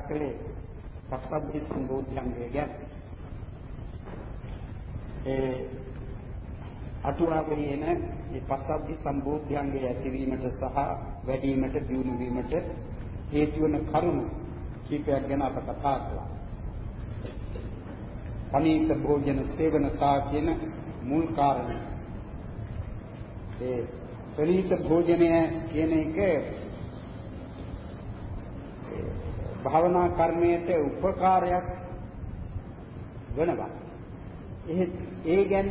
කලේ පස්සබ්බි සම්බෝධියංගය ගැන ඒ අටුවාවේ එන මේ පස්සබ්බි සම්බෝධියංගය ඇතිවීමට සහ වැඩිවීමට දියුණු වීමට හේතු වන කරුණු කීපයක් ගැන අප කතා කළා. පනීත භෝජන සේවනතා කියන මුල් කාරණය. ඒ පනීත භෝජනය කියන එක භාවනා කර්මයට උපකාරයක් වෙනවා. ඒ ගැන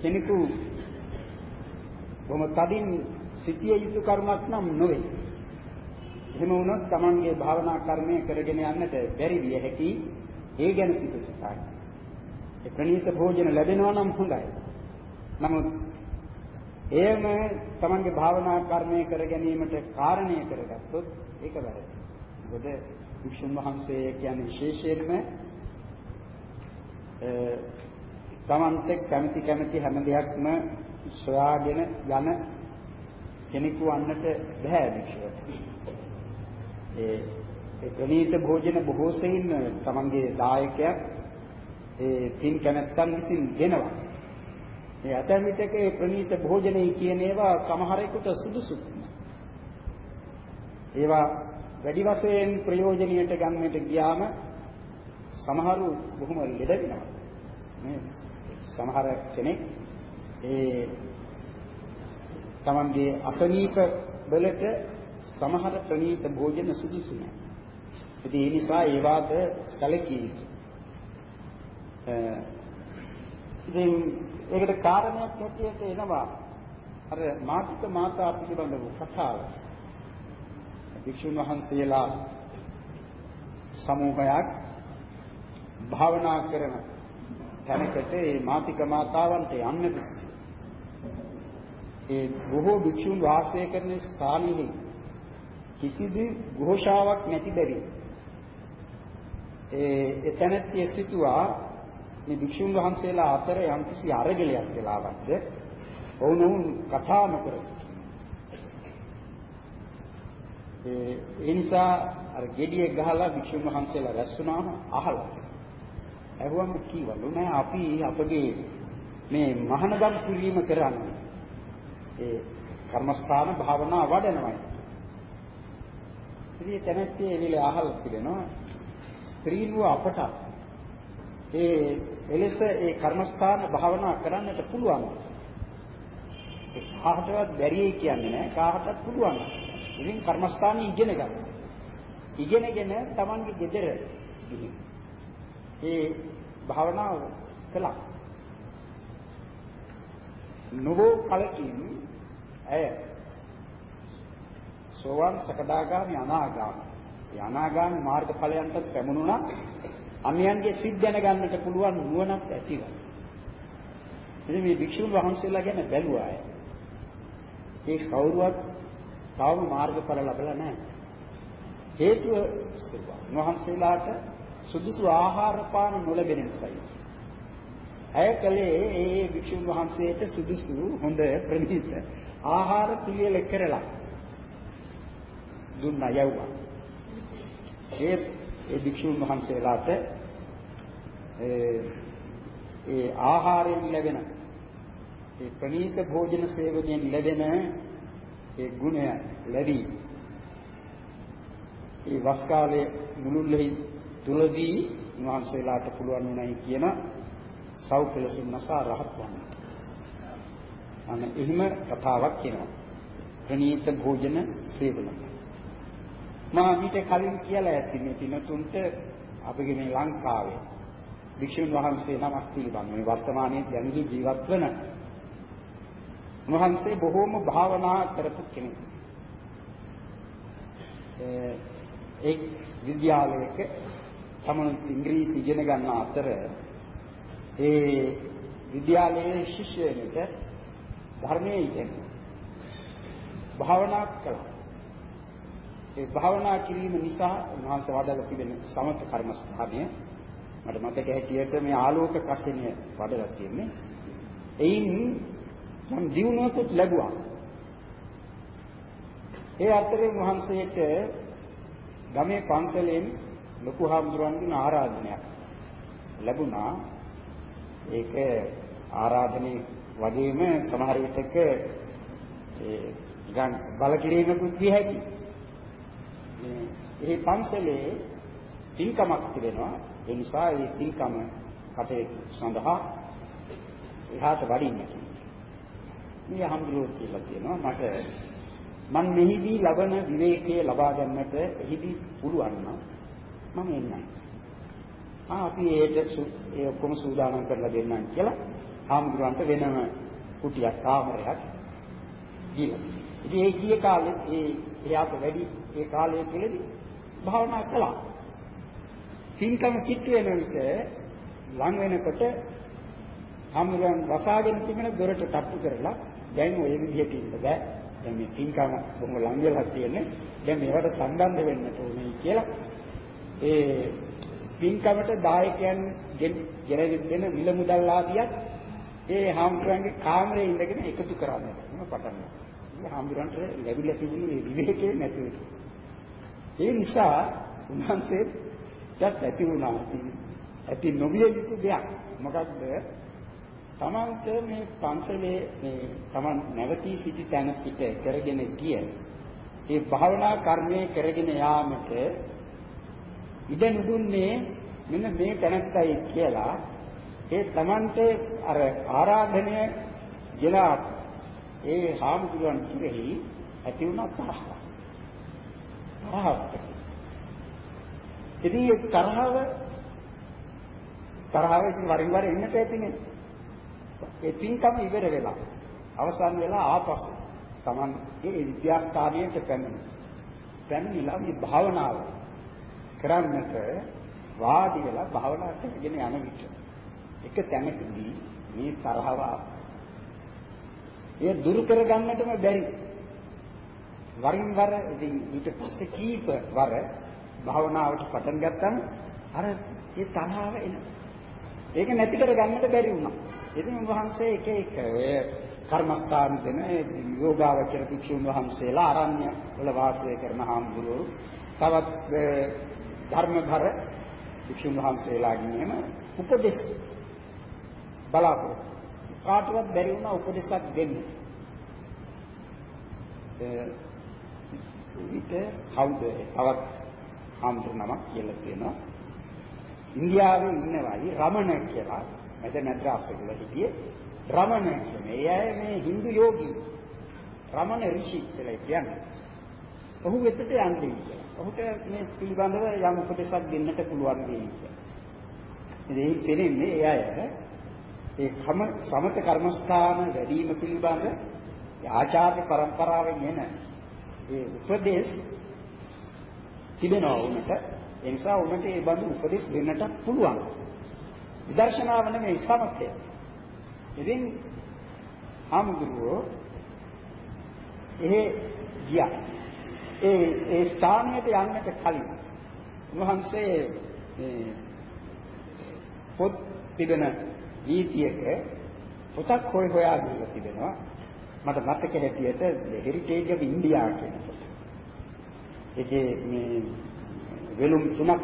කෙනෙකු බොහොම තදින් සිටිය යුතු කරුණක් නම් නොවේ. එහෙම වුණොත් Tamanගේ භාවනා කර්මය කරගෙන යන්නට බැරි විය හැකි ඒ ගැන සිත සිතයි. ඒ ප්‍රණීත භෝජන ලැබෙනවා නම් හොඳයි. නමුත් එයම Tamanගේ භාවනා කර්මය කර ගැනීමට කාරණය කරගත්තොත් ඒක වැරදි. මොකද වික්ෂුන් වහන්සේ කියන්නේ විශේෂයෙන්ම තමන්ට කැමති කැමති හැම දෙයක්ම සොයාගෙන යන කෙනෙකු වන්නට බෑ වික්ෂුවට. ඒ ඒ ප්‍රණීත භෝජන බොහෝ සෙයින් තමන්ගේ දායකයක් ඒ තින් කැමැත්තන් විසින් දෙනවා. ඒ ඇතැම් විටක ඒ ප්‍රණීත භෝජනයි කියන ඒවා සමහරෙකුට සුදුසු. ඒවා වැඩි වශයෙන් ප්‍රයෝජනියට ගන්නට ගියාම සමහරු බොහොම ලෙඩ වෙනවා. මේ සමහර කෙනෙක් ඒ තමන්ගේ අසනීප වලට සමහර ප්‍රණීත භෝජන සුදුසු නැහැ. ඉතින් ඒ නිසා ඒ වාද සැලකී යුතුයි. ඉතින් ඒකට කාරණයක් හැටියට එනවා අර මාතික මාතා පිළිබඳව කතාව. භික්ෂුන් වහන්සේලා සමූහයක් භාවනා කරන තැනකට ඒ මාතික මාතාවන්ට යන්නද ඒ බොහෝ භික්ෂුන් වාසය කරන ස්ථානයේ කිසිදු ഘോഷාවක් නැති බැරි ඒ එතනත්ය සිටුවා මේ භික්ෂුන් වහන්සේලා අතර යම්කිසි අරගලයක් වෙලාවක්ද ඔවුන් කතා නොකර ඒ නිසා අර gediye ගහලා භික්ෂුන් වහන්සේලා රැස් වුණාම අහලා ඇහුවම කීවලු නෑ අපි අපගේ මේ මහානගම් පිළිම කරන්නේ ඒ කර්මස්ථාන භාවනා වඩනවා ඉතින් තැනැත්තේ එවිල අහලා තිබෙනවා ස්ත්‍රීන්ව අපට ඒ එලෙස ඒ කර්මස්ථාන භාවනා කරන්නට පුළුවන් කාටවත් බැරියි කියන්නේ නෑ කාටවත් පුළුවන් ඉතින් කර්මස්ථානේ ඉගෙන ගන්න ඉගෙනගෙන තමන්ගේ ගෙදර ගිහින් ඒ භාවනාව කළා. නොබෝ කලකින් ඇය සෝවාන් සකදාගාමි අනාගාමි. ඒ අනාගාමි මාර්ගඵලයන්ට පැමුණුණා අන්‍යයන්ගේ සිත් දැනගන්නට පුළුවන් නුවණක් ඇතිව. ඉතින් මේ භික්ෂුන් වහන්සේලා ගැන බැලුවා අය. ඒ කවුරුවත් තවම මාර්ගඵල ලැබලා නැහැ. හේතුව වහන්සේලාට සුදුසු ආහාර පාන නොලැබෙන නිසායි. ඇය කලේ ඒ භික්ෂුන් වහන්සේට සුදුසු හොඳ ප්‍රණීත ආහාර පිළියෙල කරලා දුන්නා යවුවා. ඒ ඒ භික්ෂුන් වහන්සේලාට ඒ ඒ ආහාරයෙන් ලැබෙන ඒ ප්‍රණීත භෝජන සේවනයෙන් ලැබෙන ඒ ගුණය ලැබී ඒ වස් කාලයේ මුළුල්ලේ තුලදී උන්වහන්සේලාට පුළුවන් වුණයි කියන සෞඛලසුන් නසා රහත් වන්න. අන්න එහෙම කතාවක් කියනවා. ප්‍රණීත භෝජන සේවන. මා මීට කලින් කියලා ඇති මේ තිනතුන්ට අපගේ මේ ලංකාවේ වික්ෂුන් වහන්සේ නමක් පිළිබඳව මේ වර්තමානයේ දැනහි ජීවත් වන උන්වහන්සේ බොහෝම භාවනා කරපු කෙනෙක්. ඒ විද්‍යාලයක තමනුත් ඉංග්‍රීසි ඉගෙන ගන්න අතර ඒ විද්‍යාලයේ ශිෂ්‍යයෙකුට ධර්මයේ ඉගෙන භාවනා කළා. ඒ භාවනා කිරීම නිසා උන්වහන්සේ වඩලා තිබෙන සමත කර්මස්ථානය මට මතක හැටියට මේ ආලෝක කසිනිය වඩලා තියෙන්නේ. එයින් මම දිනුවකුත් ලැබුවා. ඒ අතරේ වහන්සේට ගමේ පන්සලෙන් ලොකු හාමුදුරන්ගෙන් ආරාධනයක් ලැබුණා. ඒක ආරාධනේ වගේම සමහර විටක ඒ ගන් බලකිරීමකුත් දී හැකි. මේ පන්සලේ පින්කමක් තිබෙනවා. ඒ නිසා මේ පින්කම කටයුතු සඳහා එහාට වඩින්න මේ හම්දුරෝ කියලා කියනවා මට මන් මෙහිදී ලබන විවේකයේ ලබා ගන්නට එහිදී පුළුවන් නම් මම එන්නම්. ආ අපි ඒකට ඒ ඔක්කොම සූදානම් කරලා දෙන්නම් කියලා හම්දුරන්ට වෙනම කුටියක් කාමරයක් දීලා. ඉතින් ඒ කී කාලේ ඒ එයාට වැඩි ඒ කාලය තුලදී භාවනා කළා. පින්කම කිට්ටු වෙන විට ලං වෙනකොට හම්රුවන් වසාගෙන තිබෙන දොරට තට්ටු කරලා දැන් ඔය විදිහට ඉන්න බෑ. දැන් මේ පින්කම බොහොම ලං වෙලා තියෙන්නේ. දැන් මේවට සම්බන්ධ වෙන්න ඕනේ කියලා ඒ පින්කමට දායකයන් ගෙනෙන්න දෙන විල මුදල් ආදියක් ඒ හාමුදුරන්ගේ කාමරේ ඉඳගෙන එකතු කරන්න මම පටන් ගත්තා. හාමුදුරන්ට ලැබිලා තිබුණේ විවේකේ නැතුව. ඒ නිසා උන්වහන්සේට ඇති වුණා. ඇති නොවිය යුතු දෙයක්. මොකක්ද? තමන්ට මේ පන්සලේ මේ තමන් නැවතී සිටි තැන සිට කරගෙන ගිය ඒ භාවනා කර්මයේ කරගෙන යාමට ඉඩ නුදුන්නේ මෙන්න මේ තැනත්තයි කියලා ඒ තමන්ට අර ආරාධනය ගෙනා ඒ හාමුදුරුවන් කෙරෙහි ඇති වුණා තරහ. තරහක්. ඉතින් ඒ තරහව තරහව ඉතින් වරින් වර එන්නට ඇතිනේ. ඒ පින්කම ඉවර වෙලා අවසන් වෙලා ආපසු Taman ඒ විද්‍යාස්ථානයට පැමිණ. පැමිණිලා මේ භාවනාව කරන්නට වාඩි වෙලා භාවනා කරගෙන යන විට එක තැනකදී මේ තරහව ඒ දුරු කරගන්නටම බැරි. වරින් වර ඉතින් ඊට පස්සේ කීප වර භාවනාවට පටන් ගත්තම අර ඒ තරහව එන. ඒක නැති කරගන්නට බැරි වුණා. ඉතින් උන්වහන්සේ එක එක ඔය කර්මස්ථාන දෙන යෝගාවචර භික්ෂුන් වහන්සේලා ආරණ්‍ය වල වාසය කරන හාමුදුරුවෝ තවත් ධර්මධර භික්ෂුන් වහන්සේලාගෙන් එහෙම උපදෙස් බලාපොරොත්තු කාටවත් බැරි වුණා උපදෙසක් දෙන්න. ඒ විට කවුද තවත් හාමුදුරු නමක් කියලා කියනවා. ඉන්දියාවේ ඉන්නවයි රමණ කියලා මැද මැද්‍රාස් වල හිටියේ රමණ කියන්නේ. ඒ අය මේ Hindu යෝගී රමණ ඍෂි කියලා කියන්නේ. ඔහු වෙතට යන්නේ කියලා. ඔහුට මේ පිළිබඳව යම් උපදේශක් දෙන්නට පුළුවන් වෙයි කියලා. ඉතින් ඒ පෙරෙන්නේ ඒ අය ඒ කම සමත කර්මස්ථාන වැඩිම පිළිබඳ ආචාර්ය પરම්පරාවෙන් එන ඒ උපදේශ තිබෙනවා උනට ඒ නිසා උනට ඒ බඳු උපදේශ දෙන්නට පුළුවන්. විදර්ශනාව නෙමෙයි සමථය. ඉතින් ආමුදුරෝ එහෙ ගියා. ඒ ඒ ස්ථානයට යන්නට කලින් උන්වහන්සේ මේ පොත් තිබෙන වීතියක පොතක් හොය හොයා ගිහලා තිබෙනවා. මට මතක හැටියට The Heritage of India කියන පොත. ඒකේ මේ වෙලුම් තුනක්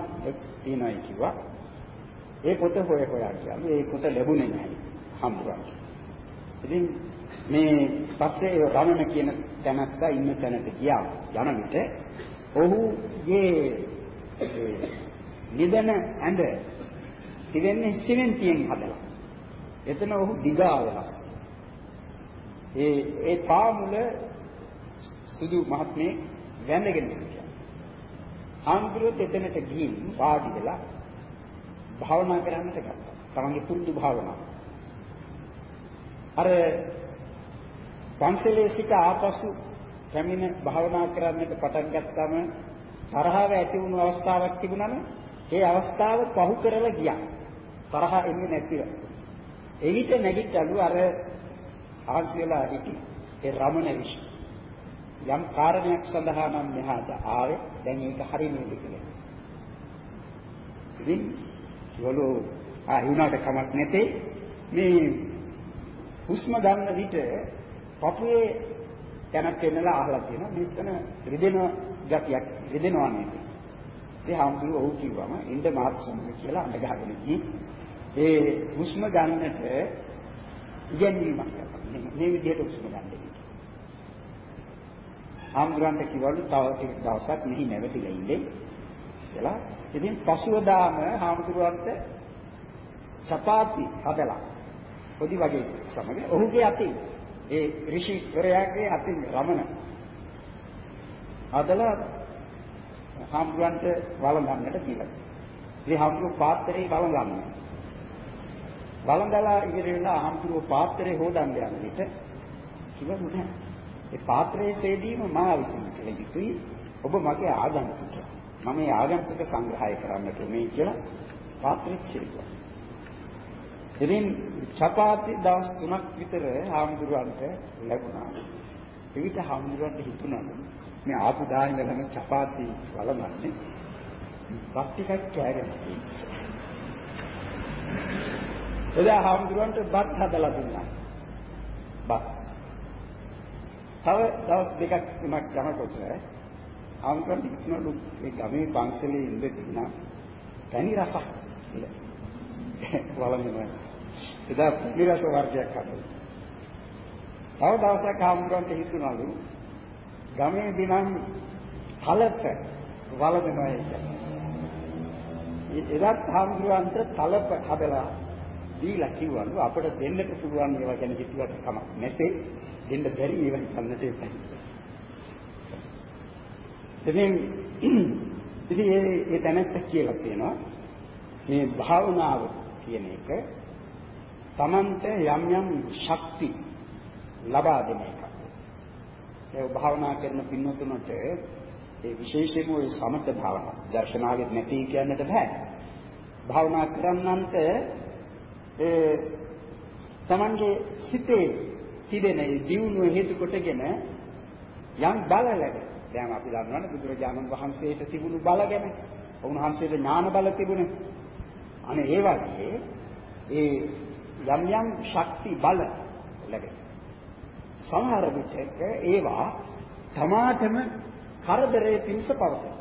තියෙනවා කිව්වා. ඒ පොත හොය හොයා ගියා. මේ පොත ලැබුණේ නැහැ හම්බුනට. ඉතින් මේ පස්සේ රමණ කියන තැනත්තා ඉන්න තැනට ගියා යන විට ඔහුගේ නිදන ඇඳ තිබෙන්නේ සිමෙන්තියෙන් හදලා. එතන ඔහු දිගා වෙනස්. ඒ ඒ පාමුල සුදු මහත්මේ වැඳගෙන සිටියා. ආන්දරොත් එතනට ගිහින් වාඩි වෙලා භාවනා කරන්නට ගත්තා. තමන්ගේ පුරුදු භාවනාව. අර පන්සලේ සිට ආපසු පැමිණ භාවනා කරන්නට පටන් ගත්තාම තරහව ඇති වුණු අවස්ථාවක් තිබුණාම ඒ අවස්ථාව පහු කරලා ගියා. තරහ එන්නේ නැතිව. එවිට නැගිටලු අර ආසියලා හිටි ඒ රමණ ඍෂි. යම් කාරණයක් සඳහා නම් මෙහාට ආවේ දැන් ඒක හරි නේද කියලා. ඉතින් වලු ආ වුණාට කමක් නැතේ. මේ හුස්ම ගන්න විට පපුවේ තැනක් වෙනලා අහලා තියෙනවා. මිස්තන රිදෙන ගතියක් රිදෙනවා නේද? ඒ හාමුදුරුවෝ ඔව් කිව්වම ඉන්ද මාත් සමග කියලා අඬ ගහගෙන ගිහින් ඒ හුස්ම ගන්නට ඉගෙනීමක් කරනවා. මේ විදිහට හුස්ම ගන්න. හාමුදුරන්ට කිව්වලු තව ටික දවසක් මෙහි නැවතිලා ඉන්නේ කියලා. ඉතින් පසුවදාම හාමුදුරුවන්ට චපාති හදලා පොඩි වගේ සමග ඔහුගේ අතින් ඒ ඍෂි වරයාගේ අතින් රමණ හදලා හාමුදුරන්ට වළඳන්නට කියලා. ඒ හාමුදුරුවෝ පාත්‍රේ වළඳන්නේ. වළඳලා ඉවර වෙලා හාමුදුරුවෝ පාත්‍රේ හොදන්න යන විට කිව්වා නෑ ඒ පාත්‍රයේ සේදීම මා විසින් කළ යුතුයි. ඔබ මගේ ආගන්තුක. මම මේ ආගන්තුක සංග්‍රහය කරන්නට මේ කියලා පාත්‍රෙත් සේදුවා. ඉතින් චපාති දවස් 3ක් විතර හාමුදුරුවන්ට ලැබුණා. එවිට හාමුදුරුවන්ට හිතුණා මේ ආපු දාන ඉඳලම චපාති වලමන්නේ බත් ටිකක් කෑගෙන එදා හාමුදුරුවන්ට බත් හදලා දුන්නා. බත් තව දවස් දෙකක් තුනක් යනකොට ආම්කන් ඉක්නලු ඒ ගමේ පන්සලේ ඉඳගෙන තනි රසක් වළඳන එදා පිරස වර්ගයක් හදලා. තව දවසක් ආම්කන්ට හිතුණලු ගමේ දිනම් තලප වළඳනවා කියන්නේ එදත් හාමුදුරුවන්ට තලප හදලා දීලා කිව්වලු අපිට දෙන්නට පුළුවන් ඒවා ගැන හිතුවට කමක් නැතේ. දෙන්න බැරි ඒවා හිතන්නට එපා. ඉතින් ඉතින් ඒ ඒ දැනත්ත කියලා තියෙනවා මේ භාවනාව කියන එක තමන්ට යම් යම් ශක්ති ලබා දෙන එක. ඒ භාවනා කරන පින්නතුනට ඒ විශේෂයෙන්ම ওই සමත භාවනාව දර්ශනාවෙත් නැති කියන්නට බෑ. භාවනා කරන්නන්ට ඒ තමන්ගේ සිතේ තිබෙන දියුණුව හේතු කොටගෙන යම් බල ලැබෙන. දැන් අපි දන්නවනේ බුදුරජාණන් වහන්සේට තිබුණු බල ගැන. උන්වහන්සේට ඥාන බල තිබුණේ. අනේ ඒ වගේ ඒ යම් යම් ශක්ති බල ලැබෙන. සමහර විටක ඒවා තමාටම කරදරයේ පිණිස පවතී.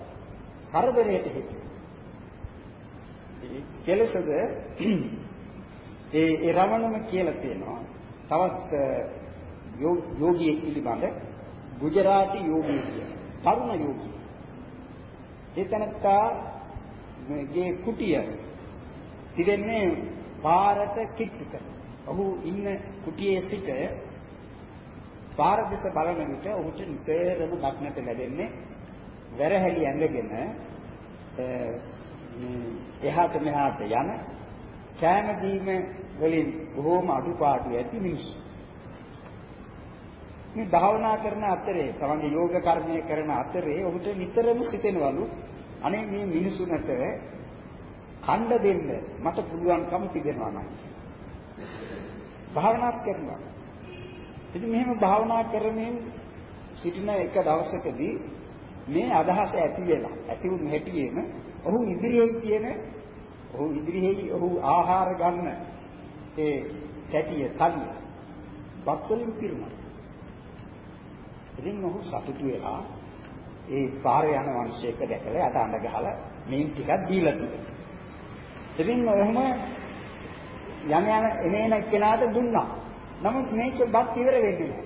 කරදරයට හේතු. කෙලසද ඒ ඒ රමණම කියලා තියෙනවා. තවත් යෝගියෙක් පිළිබඳ ගුජරාටි යෝගියෙක් කියන තරුණ යෝගියෙක්. ඒ තනත්තා මේ කුටිය තිරෙන්නේ පාරට කිට්ටු කර. ඔහු ඉන්න කුටියේ සිට පාර දෙස බලන විට ඔහුට නිතරම දක්නට ලැබෙන්නේ වැරහැලි ඇඳගෙන එහාට මෙහාට යන කෑම දීම වලින් බොහෝම අඩුපාඩු ඇති මිනිස්සු. මේ භාවනා කරන අතරේ තමන්ගේ යෝග කර්මය කරන අතරේ ඔහුට නිතරම සිතෙනවලු අනේ මේ මිනිසුන්ට කණ්ඩ දෙන්න මට පුළුවන්කම තිබෙනවා නම් භාවනා කරනවා. ඉතින් මෙහෙම භාවනා කරමින් සිටින එක දවසකදී මේ අදහස ඇති වෙලා ඇති වුණ හැටියෙම ඔහු ඉදිරියේ තියෙන ඔහු ඉදිරියේ ඔහු ආහාර ගන්න ඒ කැටිය තලිය බත් වලින් පිරුණා. ඉතින් ඔහු සතුටු වෙලා ඒ පාරේ යන මිනිස්සෙක් දැකලා යට අඬ ගහලා මේන් ටිකක් දීලා තිබුණා. ඉතින් ඔහොම යන යන එනේන එක්කෙනාට දුන්නා. නමුත් මේක බත් ඉවර වෙන්නේ නැහැ.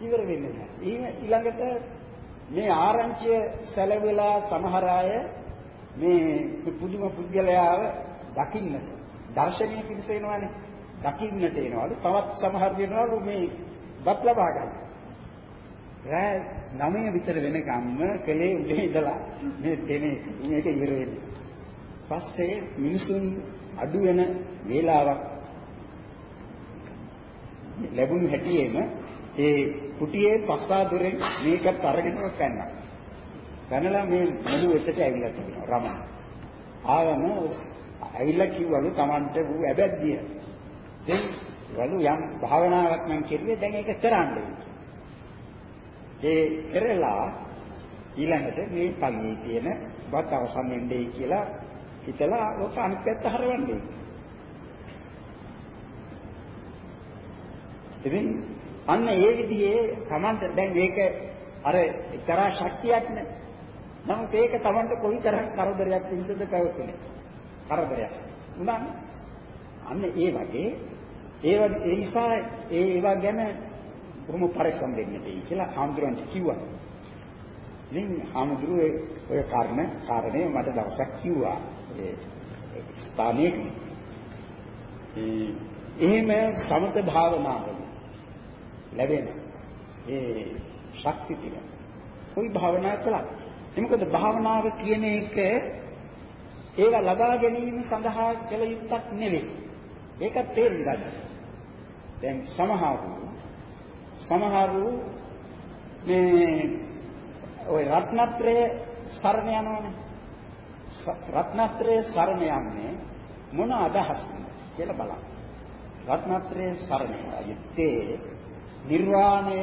ඉවර වෙන්නේ නැහැ. ඊළඟට මේ ආරංචිය සැලවිලා සමහර අය මේ පුදුම පුද්ගලයාව දකින්නට දර්ශනීය පිරිස එනවානේ දකින්නට එනවලු තවත් සමහර වෙනවලු මේ බත් ලබා ගන්න. රෑ 9 විතර වෙනකම්ම කලේ උදේ ඉඳලා මේ දෙනේ මේක ඉවර වෙන්නේ. පස්සේ මිනිසුන් අඩු වෙන වේලාවක් ලැබුණු හැටියෙම ඒ කුටියේ පස්සා දොරෙන් මේකත් අරගෙන පැන්නා. පැනලා මේ මුළු එතට ඇවිල්ලා තිබුණා රමණ. ආවම ඇවිල්ලා කිව්වලු Tamanට වූ ඇබැද්දිය. දැන් වලු යම් භාවනාවක් මම කෙරුවේ දැන් ඒක කරන්නේ. ඒ කරලා ඊළඟට මේ පළියේ තියෙන බත් අවසන් වෙන්නේ කියලා හිතලා ඔක අනිත් පැත්ත හරවන්නේ. ඉතින් අන්න ඒ විදිහේ Tamanට දැන් මේක අර එක්තරා ශක්තියක් නේ. නමුත් ඒක Tamanට කොයිතරම් කරදරයක් පිණිසද පැවතුනේ. කරදරයක්. උනන් අන්න ඒ වගේ ඒව ඒ නිසා ඒ ඒවා ගැන කොහොම පරිස්සම් වෙන්න දෙයි කියලා හාමුදුරන්ට කිව්වා. ඉතින් හාමුදුරුවෝ ඔය කර්ම කාරණේ මට දවසක් කිව්වා. ඒ ස්ථානයේදී. එහෙම සමත භාවනාවල ලැබෙන ඒ ශක්ති ටික කොයි භාවනා කළත් මොකද භාවනාව කියන එක ඒවා ලබා ගැනීම සඳහා කළ යුත්තක් නෙවෙයි. ඒක තේරුම් ගන්න. දැන් සමහරු සමහරු මේ ওই රත්නත්‍රය සරණ යනවනේ. රත්නත්‍රය සරණ යන්නේ මොන අදහස්ද කියලා බලන්න. රත්නත්‍රය සරණ යත්තේ නිර්වාණය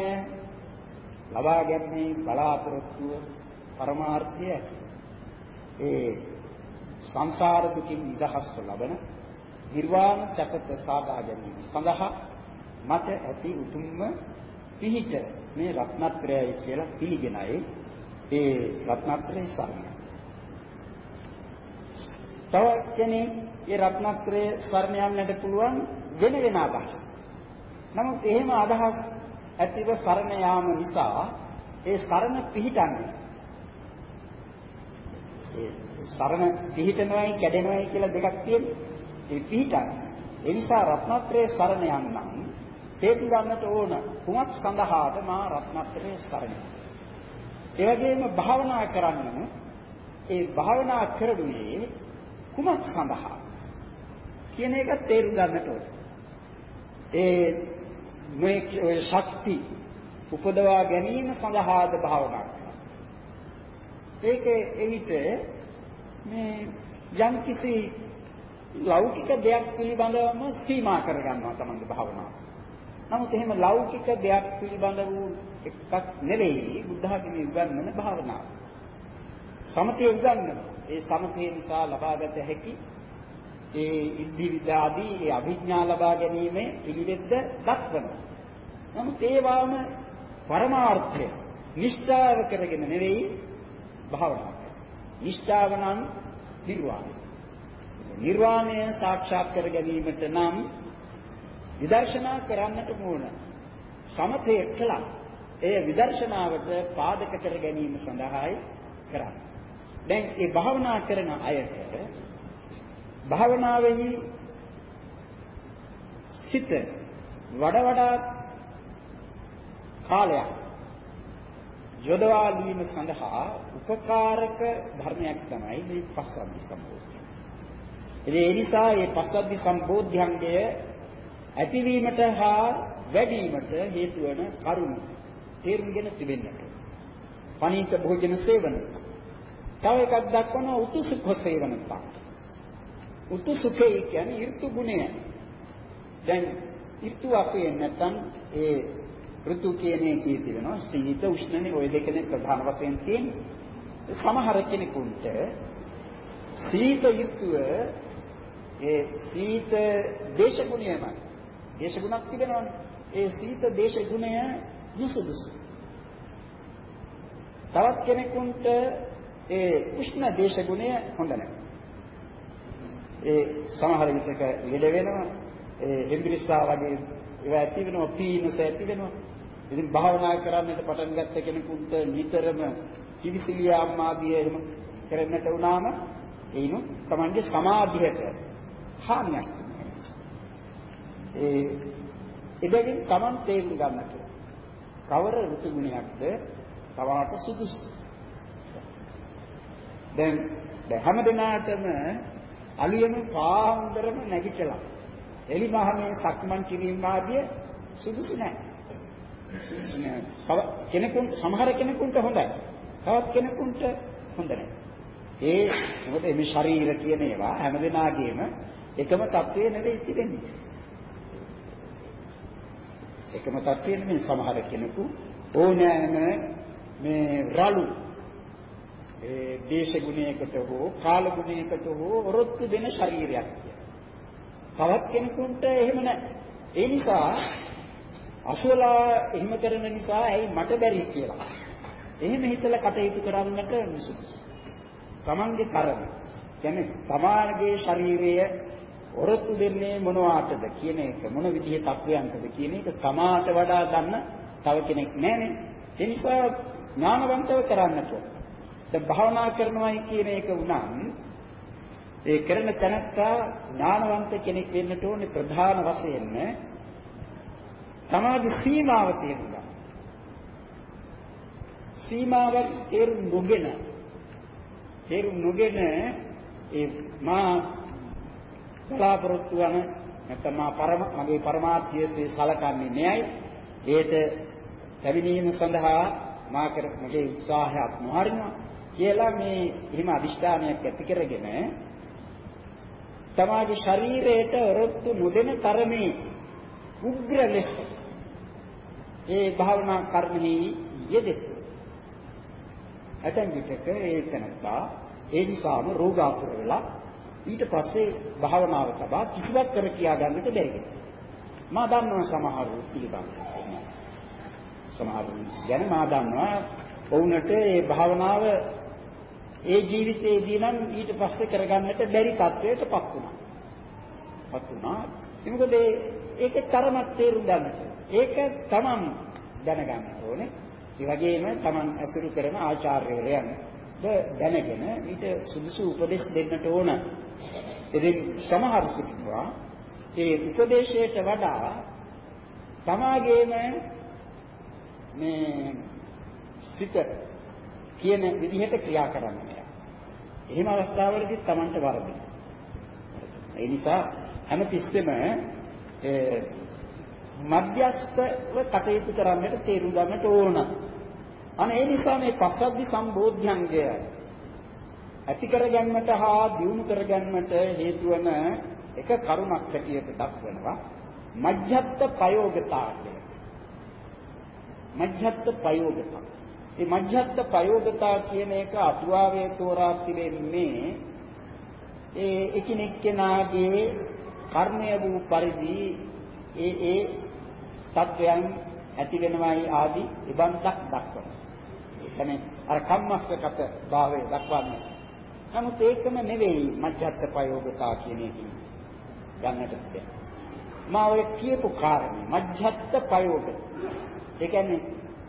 ලබා ගැනීම බලාපොරොත්තුව පරමාර්ථය ඒ සංසාර දුකින් නිදහස් ලබන නිර්වාණ සැපත සාදා ගැනීම සඳහා මට ඇති උතුම්ම පිහිට මේ රත්නත්‍රයයි කියලා පිළිගෙනයි ඒ රත්නත්‍රයේ සරණ. තව කෙනෙක් ඒ රත්නත්‍රයේ සරණ යන්නට පුළුවන් වෙන වෙන අදහස්. නමුත් එහෙම අදහස් ඇතිව සරණ යාම නිසා ඒ සරණ පිහිටන්නේ ඒ සරණ පිහිටනවයි කැඩෙනවයි කියලා දෙකක් තියෙනවා. ඒ පිහිටන. ඒ නිසා රත්නත්‍රයේ සරණ යන්නම් තේරුම් ගන්නට ඕන කුමක් සඳහාද මා රත්නත්‍රයේ සරණ. ඒ වගේම භාවනා කරන්න ඒ භාවනා කරන්නේ කුමක් සඳහා කියන එක තේරුම් ගන්නට ඕන. ඒ මේ ඔය ශක්ති උපදවා ගැනීම සඳහාද භාවනා කරන්නේ. ඒක එවිට මේ යම් කිසි ලෞකික දෙයක් පිළිබඳවම සීමා කරගන්නවා තමයි භාවනාව. නමුත් එහෙම ලෞකික දෙයක් පිළිබඳ වූ එකක් නෙවෙයි බුද්ධ ධර්මයේ උගන්වන භාවනාව. සමතේ උගන්වන ඒ සමතේ නිසා ලබාගත හැකි ඒ ඉද්ධි විදාදී ඒ අභිඥා ලබා ගැනීම පිළිවෙද්ද දක්වනවා. නමුත් ඒවාම පරමාර්ථය නිෂ්ඨාව කරගෙන නෙවෙයි භාවනා කරන්නේ. නිෂ්ඨාව නම් නිර්වාණය. නිර්වාණය සාක්ෂාත් කර ගැනීමට නම් විදර්ශනා කරන්නට ඕන. සමතේ කළා. ඒ විදර්ශනාවට පාදක කර ගැනීම සඳහායි කරන්නේ. දැන් මේ භාවනා කරන අයට භාවනාවෙහි සිත වඩ වඩා කාලයක් යොදවාලීම සඳහා උපකාරක ධර්මයක් තමයි මේ පස්සද්ධි සම්බෝධිය. ඒ නිසා මේ පස්සද්ධි සම්බෝධ්‍යංගය ඇතිවීමට හා වැඩිවීමට හේතු වන කරුණු තේරුම්ගෙන තිබෙන්නට. පණීත භෝජන සේවන. තව එකක් දක්වන උතුසුඛ සේවනපත්. උතුසුඛේ කියන්නේ ඍතු ගුණය. දැන් ඍතු වශයෙන් නැත්නම් ඒ ඍතු කියන එකේ තියෙනවා සීත උෂ්ණනේ ওই දෙකනේ ප්‍රධාන වශයෙන් තියෙන්නේ. සමහර කෙනෙකුට සීත ඍතුව ඒ සීත දේශගුණයමයි. දේශගුණක් තිබෙනවනේ. ඒ සීත දේශගුණය නුසුදුසු. තවත් කෙනෙකුට ඒ උෂ්ණ දේශගුණය හොඳ නැහැ. ඒ සමහර විටක ලෙඩ වෙනවා. ඒ හෙම්බිරිස්සා වගේ ඒවා ඇති වෙනවා, පීනස ඇති වෙනවා. ඉතින් භාවනා කරන්නට පටන් ගත්ත කෙනෙකුට නිතරම කිවිසිලියාම් ආදී එහෙම කරන්නට වුණාම ඒනු තමන්ගේ සමාධියට හානියක් ඒ එබැවින් තමන් තේරුම් ගන්නට කවර ඍතු ගුණයක්ද තවාට සුදුසු දැන් දැන් හැමදෙනාටම අලියම පාන්දරම නැගිටලා එලිමහමේ සක්මන් කිරීම ආදිය සුදුසු නැහැ. සුදුසු නැහැ. කෙනෙකුට සමහර කෙනෙකුට හොඳයි. තවත් කෙනෙකුට හොඳ නැහැ. ඒ මොකද මේ ශරීර කියන ඒවා හැමදෙනාගේම එකම තත්ත්වයේ නෙවෙයි තිබෙන්නේ. එකම තත්ත්වයේ නෙමෙයි සමහර කෙනෙකු ඕනෑම මේ රළු ඒ දේශ ගුණයකට හෝ කාල ගුණයකට හෝ ඔරොත්තු දෙන ශරීරයක් තවත් කෙනෙකුට එහෙම නැහැ. ඒ නිසා අසවලා එහෙම කරන නිසා ඇයි මට බැරි කියලා. එහෙම හිතලා කටයුතු කරන්නට සුදුසු. තමන්ගේ කර්ම. කියන්නේ තමාගේ ශරීරය ඔරොත්තු දෙන්නේ මොනවාටද කියන එක මොන විදිහේ තත්වයන්ටද කියන එක තමාට වඩා දන්න තව කෙනෙක් නැහැනේ. ඒ නිසා ඥානවන්තව කරන්නට. දැන් භාවනා කරනවායි කියන එක උනන් ඒ කරන තැනත්තා ඥානවන්ත කෙනෙක් වෙන්නට ඕනේ ප්‍රධාන වශයෙන්ම තමාගේ සීමාව තේරුම් ගන්න. සීමාවක් තේරුම් නොගෙන තේරුම් නොගෙන ඒ මා බලාපොරොත්තු වන නැත්නම් මා පරම මගේ පරමාර්ථයසේ සලකන්නේ මෙයයි ඒට පැමිණීම සඳහා මා කර මගේ උත්සාහයක් නොහරිනවා කියලා මේ එහෙම අදිෂ්ඨානයක් ඇති කරගෙන තමාගේ ශරීරයට ඔරොත්තු නොදෙන තරමේ උග්‍ර ලෙස ඒ භාවනා කර්මෙහි යෙදෙත්. ඇතැම් විටක ඒ තැනත්තා ඒ නිසාම රෝගාතුර වෙලා ඊට පස්සේ භාවනාව තබා කිසිවක් කර කියා ගන්නට බැරි මා දන්නවා සමහරු පිළිබඳ. සමහරු ගැන මා දන්නවා වුණට ඒ භාවනාව ඒ ජීවිතයේදී නම් ඊට පස්සේ කරගන්නට බැරි තත්වයකටපත් වුණා. පත් වුණා. මොකද ඒකේ තරමක් තේරුම් ගන්නට. ඒක තමන් දැනගන්න ඕනේ. ඒ වගේම තමන් ඇසුරු කරන ආචාර්යවරයන් දැනගෙන ඊට සුදුසු උපදෙස් දෙන්නට ඕන. ඉතින් සමහර සිටිනවා ඒ උපදේශයට වඩා තමාගේම මේ සිත කියන විදිහට ක්‍රියා කරන්නේ. එහෙම අවස්ථාවලදී Tamanට වරදින. ඒ නිසා හැමතිස්සෙම මධ්‍යස්ථව කටයුතු කරන්නට තේරුම් ගන්නට ඕන. අනේ ඒ නිසා මේ පස්සද්ධි සම්බෝධ්‍යංගය ඇති කරගන්නට හා දියුණු කරගන්නට හේතු වන එක කරුණක් හැටියට දක්වනවා මජ්ජත් ප්‍රයෝගතා කියලා. මජ්ජත් ප්‍රයෝගතා. මේ මජ්ජත් ප්‍රයෝගතා කියන එක අතුවාවේ තෝරා තිබෙන්නේ ඒ එකිනෙක කෙනාගේ කර්මය වූ පරිදි ඒ ඒ තත්වයන් ඇති වෙනවයි ආදී ඉබන්දක් දක්වනවා. ඒ කියන්නේ අර කම්මස්සගත භාවය දක්වන්නේ. නමුත් ඒකම නෙවෙයි මජ්ජත් ප්‍රයෝගතා කියන එකකින් ගන්නට බැහැ. මා ඔය කියපු කාරණේ මජ්ජත් ප්‍රයෝග. ඒ කියන්නේ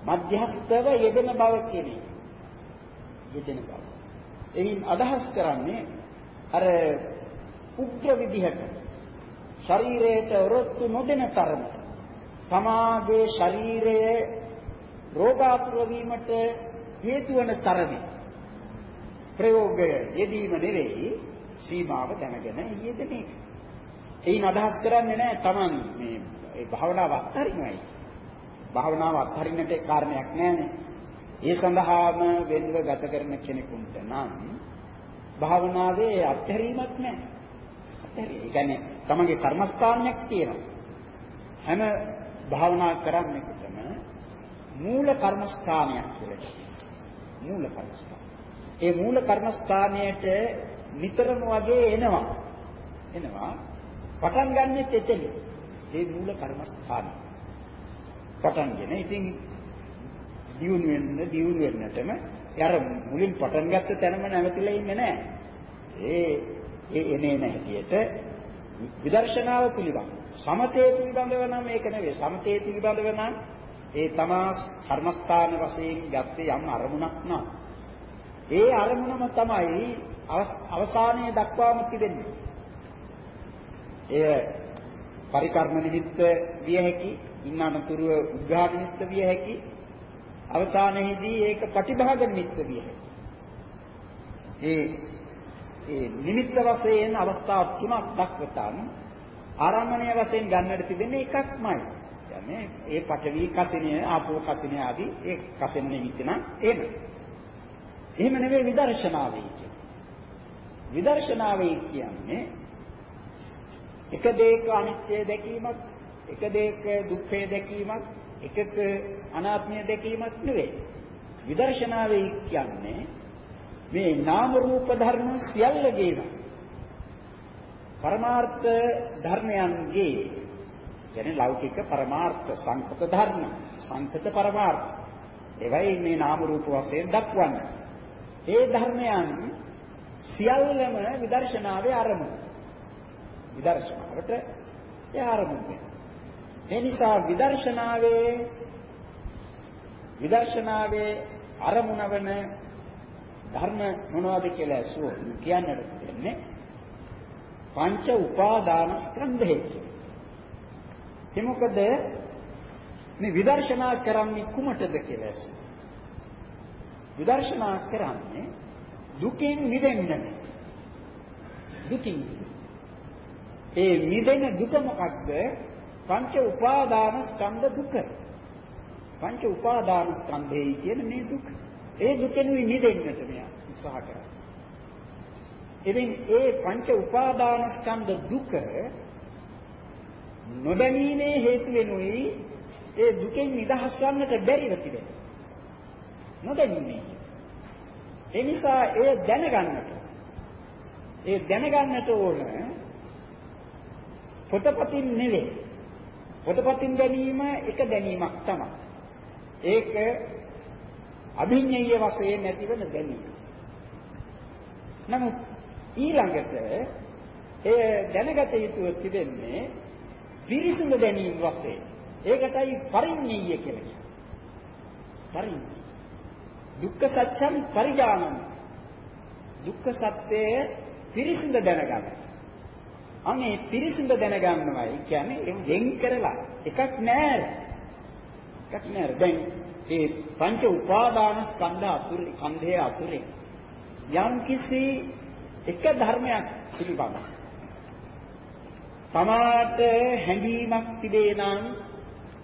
මධ්‍යස්තව යෙදෙන බව කියන්නේ. යෙදෙන බව. එයින් අදහස් කරන්නේ අර උග්‍ර විදිහට ශරීරයට රොත්තු නොදෙන තරමට සමාගේ ශරීරයේ රෝගාතුර වීමට හේතු වන තරමේ ප්‍රයෝගය යෙදීම නෙවෙයි සීමාව දැනගෙන යෙදෙන එක. එයින් අදහස් කරන්නේ නැහැ Taman මේ ඒ භාවනාව අත්හරිනවයි. භාවනාව අත්හරින්නට කාරණයක් නැහැනේ. ඒ සඳහාම වෙන්ව ගත කරන කෙනෙකුට නම් භාවනාවේ අත්හැරීමක් නැහැ. අත්හැරී. ඒ කියන්නේ තමන්ගේ කර්මස්ථානයක් තියෙනවා. හැම භාවනා කරන්නෙකුටම මූල කර්මස්ථානයක් කියලා මූල කර්මස්ථාන. ඒ මූල කර්මස්ථානයට නිතරම වගේ එනවා. එනවා. පටන් ගන්නෙත් එතන. ඒ මූල කර්මස්ථානය. පටන්ගෙන ඉතින් දියුණු වෙන්න දියුණු වෙන්නටම අර මුලින් පටන් ගත්ත තැනම නැවතිලා ඉන්නේ නැහැ. ඒ ඒ එනේ නැහැටියට විදර්ශනාව පිළිබඳ සමතේ පිළිබඳව නම් මේක නෙවෙයි. සමතේ පිළිබඳව නම් ඒ තමා කර්මස්ථාන වශයෙන් ගත්තේ යම් අරමුණක් නා. ඒ අරමුණම තමයි අවසානයේ දක්වාම තිබෙන්නේ. එය පරිකර්ම නිමිත්ත විය හැකි ඉන්න අනතුරුව උද්ඝාත නිමිත්ත විය හැකි අවසානයේදී ඒක ප්‍රතිභාග නිමිත්ත විය හැකි ඒ ඒ නිමිත්ත වශයෙන් අවස්ථා තුනක් දක්වතන් ආරම්භණය වශයෙන් ගන්නට තිබෙන්නේ එකක්මයි. කියන්නේ ඒ පඨවි කසිනිය, ආපෝ කසිනිය ආදී ඒ කසින නිමිති නම් එහෙම. එහෙම නෙවෙයි විදර්ශනාවේ කියන්නේ. විදර්ශනාවේ කියන්නේ එක දෙයක අනිත්‍ය දැකීමක්, එක දෙයක දුක්ඛය දැකීමක්, එකක අනාත්මය දැකීමක් නෙවෙයි. විදර්ශනාවේ කියන්නේ මේ නාම රූප ධර්ම සියල්ල ගේන පරමාර්ථ ධර්මයන්ගේ කියන්නේ ලෞකික පරමාර්ථ සංකත ධර්ම සංකත පරමාර්ථ ඒවයි මේ නාම රූප වශයෙන් දක්වන්නේ. ඒ ධර්මයන් සියල්ලම විදර්ශනාවේ ආරමුණු. විදර්ශනාවට ඒ ආරමුණු. ඒ නිසා විදර්ශනාවේ විදර්ශනාවේ අරමුණ වන ධර්ම මොනවද කියලා ඇසුවොත් කියන්නට දෙන්නේ පංච උපාදාන ස්කන්ධය ඒ මොකද මේ විදර්ශනා කරන්නේ කුමටද කියලා ඇසුවා. විදර්ශනා කරන්නේ දුකින් මිදෙන්න. දුකින්. ඒ මිදෙන දුක මොකක්ද? පංච උපාදාන ස්කන්ධ දුක. පංච උපාදාන ස්කන්ධයයි කියන මේ දුක. ඒ දුකෙන් මිදෙන්නට මෙයා උත්සාහ කරනවා. ඉතින් ඒ පංච උපාදාන ස්කන්ධ දුක නොදැනීමේ හේතු වෙනුයි ඒ දුකෙන් නිදහස් වන්නට බැරිව තිබෙනවා. නොදැනීමේ. ඒ නිසා ඒ දැනගන්නට ඒ දැනගන්නට ඕන පොතපතින් නෙවෙයි. පොතපතින් දැනීම එක දැනීමක් තමයි. ඒක අභිඤ්ඤය වශයෙන් නැතිවන දැනීම. නමුත් ඊළඟට ඒ දැනගත යුතුව තිබෙන්නේ පිරිසිදු දැනීම වශයෙන්. ඒකටයි පරිඤ්ඤය කියලා කියන්නේ. පරිඤ්ඤය. දුක්ඛ සත්‍යං පරිජානන. දුක්ඛ සත්‍යය පිරිසිදු දැනගන්න. අනේ පිරිසිදු දැනගන්නවයි කියන්නේ වෙන් කරලා එකක් නෑ. එකක් නෑ. දැන් ඒ පංච උපාදාන ස්කන්ධ අතුරේ ස්කන්ධයේ අතුරේ යම් කිසි එක ධර්මයක් පිළිබඳ තමාට හැඟීමක් තිබේ නම්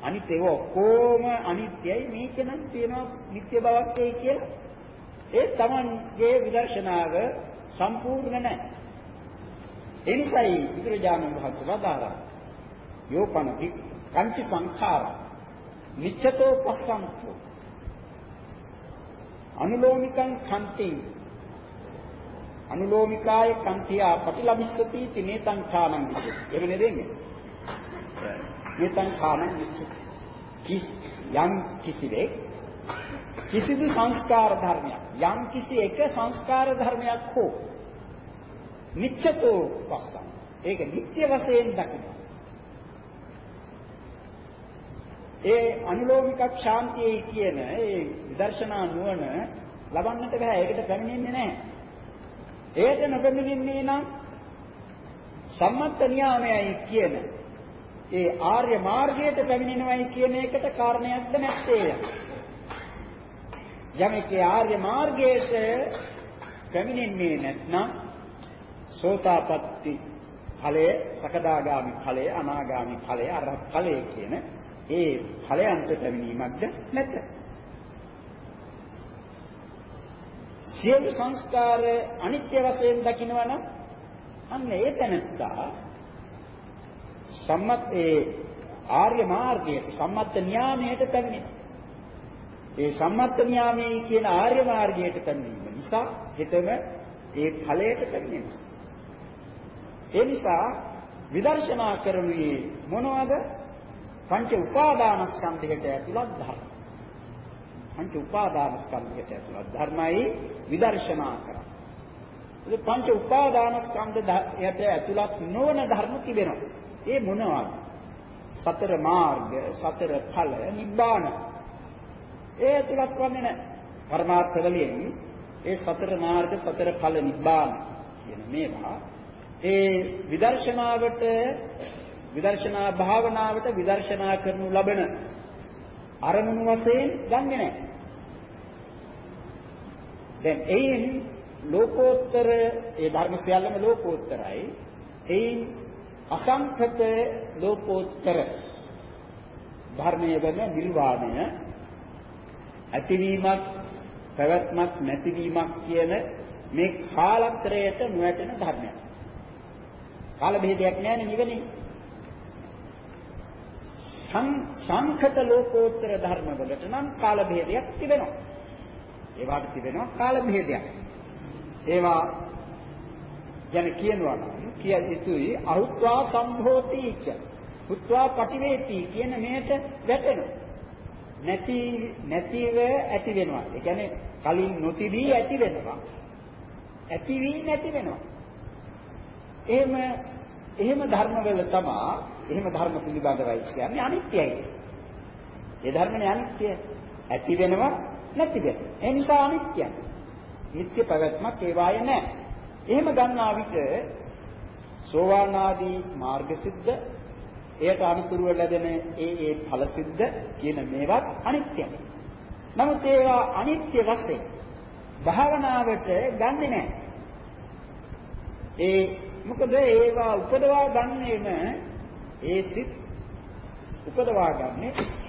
අනිත් ඒවා ඔක්කොම අනිත්‍යයි. මේක නම් තියෙනවා නිත්‍ය බවක් එයි කියලා. ඒ තමන්ගේ විදර්ශනාව සම්පූර්ණ නැහැ. ඒ නිසායි බුදුරජාණන් වහන්සේ වදාරා. යෝපන කංච සංඛාර. නිච්ඡතෝ පස්සන්තෝ. අනුලෝමිකං කන්ති අනුලෝමිකාය කන්තියා ප්‍රතිලබිස්සති තිනේතං ඛානං විච්ඡති එහෙම නෙදෙන්නේ නේතං ඛානං විච්ඡති කිස් යම් කිසිවෙක් කිසිදු සංස්කාර ධර්මයක් යම් කිසි එක සංස්කාර ධර්මයක් හෝ නිච්ඡතෝ පස්සන් ඒක නිත්‍ය වශයෙන් දකින්න ඒ අනුලෝමික ශාන්තියයි කියන ඒ විදර්ශනා නුවණ ලබන්නට බෑ. ඒකට පැමිණෙන්නේ නැහැ ඒට නොපැමිණෙන්නේ නම් සම්මත නියාමයයි කියන ඒ ආර්ය මාර්ගයට පැමිණෙනවයි කියන එකට කාරණයක්ද නැත්තේ. යමකේ ආර්ය මාර්ගයට පැමිණෙන්නේ නැත්නම් සෝතාපට්ටි ඵලය, සකදාගාමි ඵලය, අනාගාමි ඵලය, අරහත් ඵලය කියන ඒ ඵලයන්ට පැමිණීමක්ද නැත. සියලු සංස්කාර අනිත්‍ය වශයෙන් දකිනවා නම් අන්න ඒ තැනත්තා සම්මත් ඒ ආර්ය මාර්ගයට සම්මත් න්යාමයට පැමිණෙනවා. ඒ සම්මත් න්යාමයේ කියන ආර්ය මාර්ගයට පැමිණීම නිසා හිතම ඒ ඵලයට පැමිණෙනවා. ඒ නිසා විදර්ශනා කරනුයේ මොනවද? පංච උපාදානස්කන්ධයට ඇතුළත් ධර්ම. පංච උපාදාන ස්කන්ධයට ඇතුළත් ධර්මයි විදර්ශනා කරා. ඒ පංච උපාදාන ස්කන්ධයට ඇතුළත් නොවන ධර්ම තිබෙනවා. ඒ මොනවාද? සතර මාර්ග, සතර ඵල, නිබ්බාන. ඒ ඇතුළත් වන්නේ නැහැ. පරමාර්ථ වලින් ඒ සතර මාර්ග, සතර ඵල, නිබ්බාන කියන මේවා ඒ විදර්ශනාවට විදර්ශනා භාවනාවට විදර්ශනා කරනු ලබන අරමුණු වශයෙන් ගන්නෙ නැහැ. දැන් එයින් ලෝකෝත්තර ඒ ධර්ම සියල්ලම ලෝකෝත්තරයි. එයින් අසංඛත ලෝකෝත්තර ධර්මයේ වෙන නිර්වාණය ඇතිවීමක් පැවැත්මක් නැතිවීමක් කියන මේ කාලත්‍රයට නොවැටෙන ධර්මයක්. කාල බෙහෙදයක් නැහැ නිවනේ. සංඛත ලෝකෝත්තර ධර්ම වලට නම් කාල භේදයක් තිබෙනවා. ඒවාට තිබෙනවා කාල භේදයක්. ඒවා ගැන කියනවා නම් කිය යුතුයි අහුත්වා සම්භෝති ච. හුත්වා පටිවේති කියන මෙහෙට වැටෙනවා. නැති නැතිව ඇති වෙනවා. ඒ කියන්නේ කලින් නොතිබී ඇති වෙනවා. ඇති වී නැති වෙනවා. එහෙම එහෙම ධර්මවල තමා එහෙම ධර්ම පිළිබඳවයි කියන්නේ අනිත්‍යයි. ඒ ධර්මනේ අනිත්‍යයි. ඇති වෙනවා නැති වෙනවා. ඒ නිසා අනිත්‍යයි. නිත්‍ය පැවැත්මක් ඒ වායේ නැහැ. එහෙම ගන්නා විට සෝවාන් ආදී මාර්ග සිද්ධ එයට අනුතුරුව ලැබෙන ඒ ඒ ඵල සිද්ධ කියන මේවත් අනිත්‍යයි. නමුත් ඒවා අනිත්‍ය වශයෙන් භාවනාවට ගන්නෙ නැහැ. ඒ මොකද ඒවා උපදවා ගන්නෙම ඒ සිත් උපදවා ගන්නෙ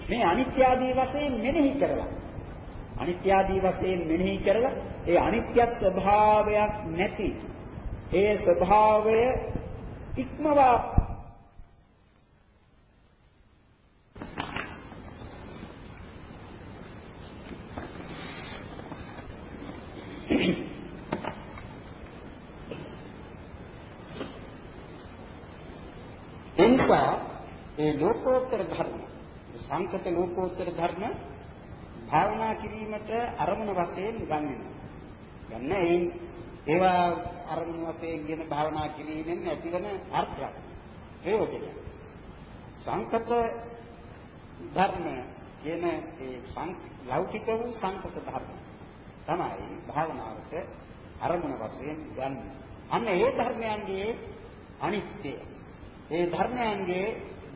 මේ අනිත්‍ය ආදී වශයෙන් මෙනෙහි කරලා. අනිත්‍ය ආදී වශයෙන් මෙනෙහි කරලා ඒ අනිත්‍ය ස්වභාවයක් නැති ඒ ස්වභාවය ඉක්මවා එනිසා ඒ ලෝකෝත්තර ධර්ම සංකත ලෝකෝත්තර ධර්ම භාවනා කිරීමට අරමුණ වශයෙන් ගන්නවා. ගන්න ඒ ඒවා අරමුණ වශයෙන්ගෙන භාවනා කිරීමෙන් ඇතිවන අර්ථයක් ප්‍රයෝජනය. සංකත ධර්ම කියන ඒ ලෞකික වූ සංකත ධර්ම තමයි භාවනාවට අරමුණ වශයෙන් ගන්න. අන්න ඒ ධර්මයන්ගේ අනිත්‍ය. ඒ ධර්මයන්ගේ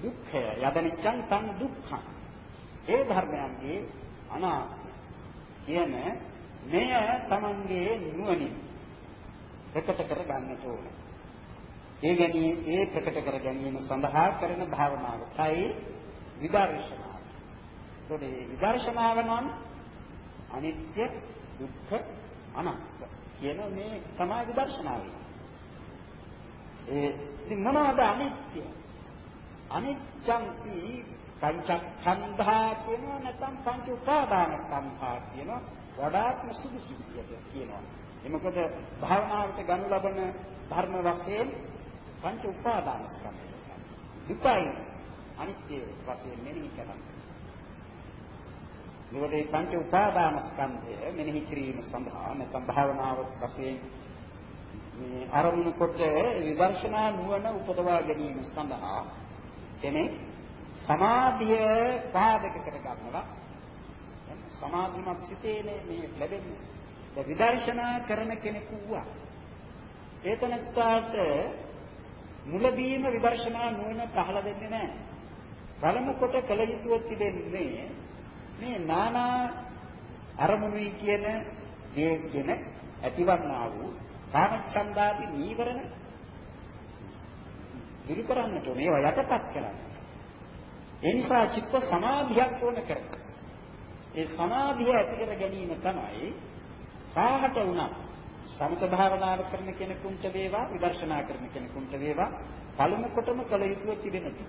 දුක්ඛය යදනිච්ඡං තං දුක්ඛං. ඒ ධර්මයන්ගේ අනාත්ම කියන මෙය තමන්ගේ නුවණින් ප්‍රකට කර ගන්නට ඕන. ඒ ගැනීම ඒ ප්‍රකට කර ගැනීම සඳහා කරන භාවනාවයි විදර්ශනාව. ඒකේ විදර්ශනාව නම් අනිත්‍ය දුක්ඛ අනාත්ම කියන මේ තමයි විදර්ශනාව. ඒ ඉතින් මොනවද අනිත්‍ය? අනිත්‍යන්ති පංචස්කන්ධා කියනවා නැත්නම් පංච උපාදාන ස්කන්ධා කියනවා වඩාත්ම සුදුසු විදියට කියනවා. ඒ මොකද භාවනාවට ගනු ලබන ධර්ම වශයෙන් පංච උපාදාන ස්කන්ධය. දුකයි අනිත්‍ය වශයෙන් මෙනෙහි කරන්නේ. මොකද මේ පංච උපාදාන ස්කන්ධය මෙනෙහි කිරීම සඳහා නැත්නම් භාවනාව වශයෙන් මේ අරමුණු කොට විදර්ශනා නුවණ උපදවා ගැනීම සඳහා කෙනෙක් සමාධිය පාදක කර ගන්නවා සමාධිමත් සිතේනේ මේ ලැබෙන්නේ. දැන් විදර්ශනා කරන කෙනෙකු වුණා ඒතනත්තාට මුලදීම විදර්ශනා නුවණ පහළ වෙන්නේ නැහැ. බලමු කොට කල යුතුව තිබෙන්නේ මේ නානා අරමුණුයි කියන දේගෙන ඇතිවන්නා වූ කාමච්ඡන්දාදී නීවරණ. දුරු කරන්නට ඕනේ ඒවා යටපත් කරන්න. ඒ නිසා චිත්ත සමාධියක් ඕන කරනවා. ඒ සමාධිය ඇති කර ගැනීම තමයි කාහට වුණා සමත භාවනාව කරන කෙනෙකුට වේවා විදර්ශනා කරන කෙනෙකුට වේවා පළමු කොටම කල යුතුව තිබෙනවා.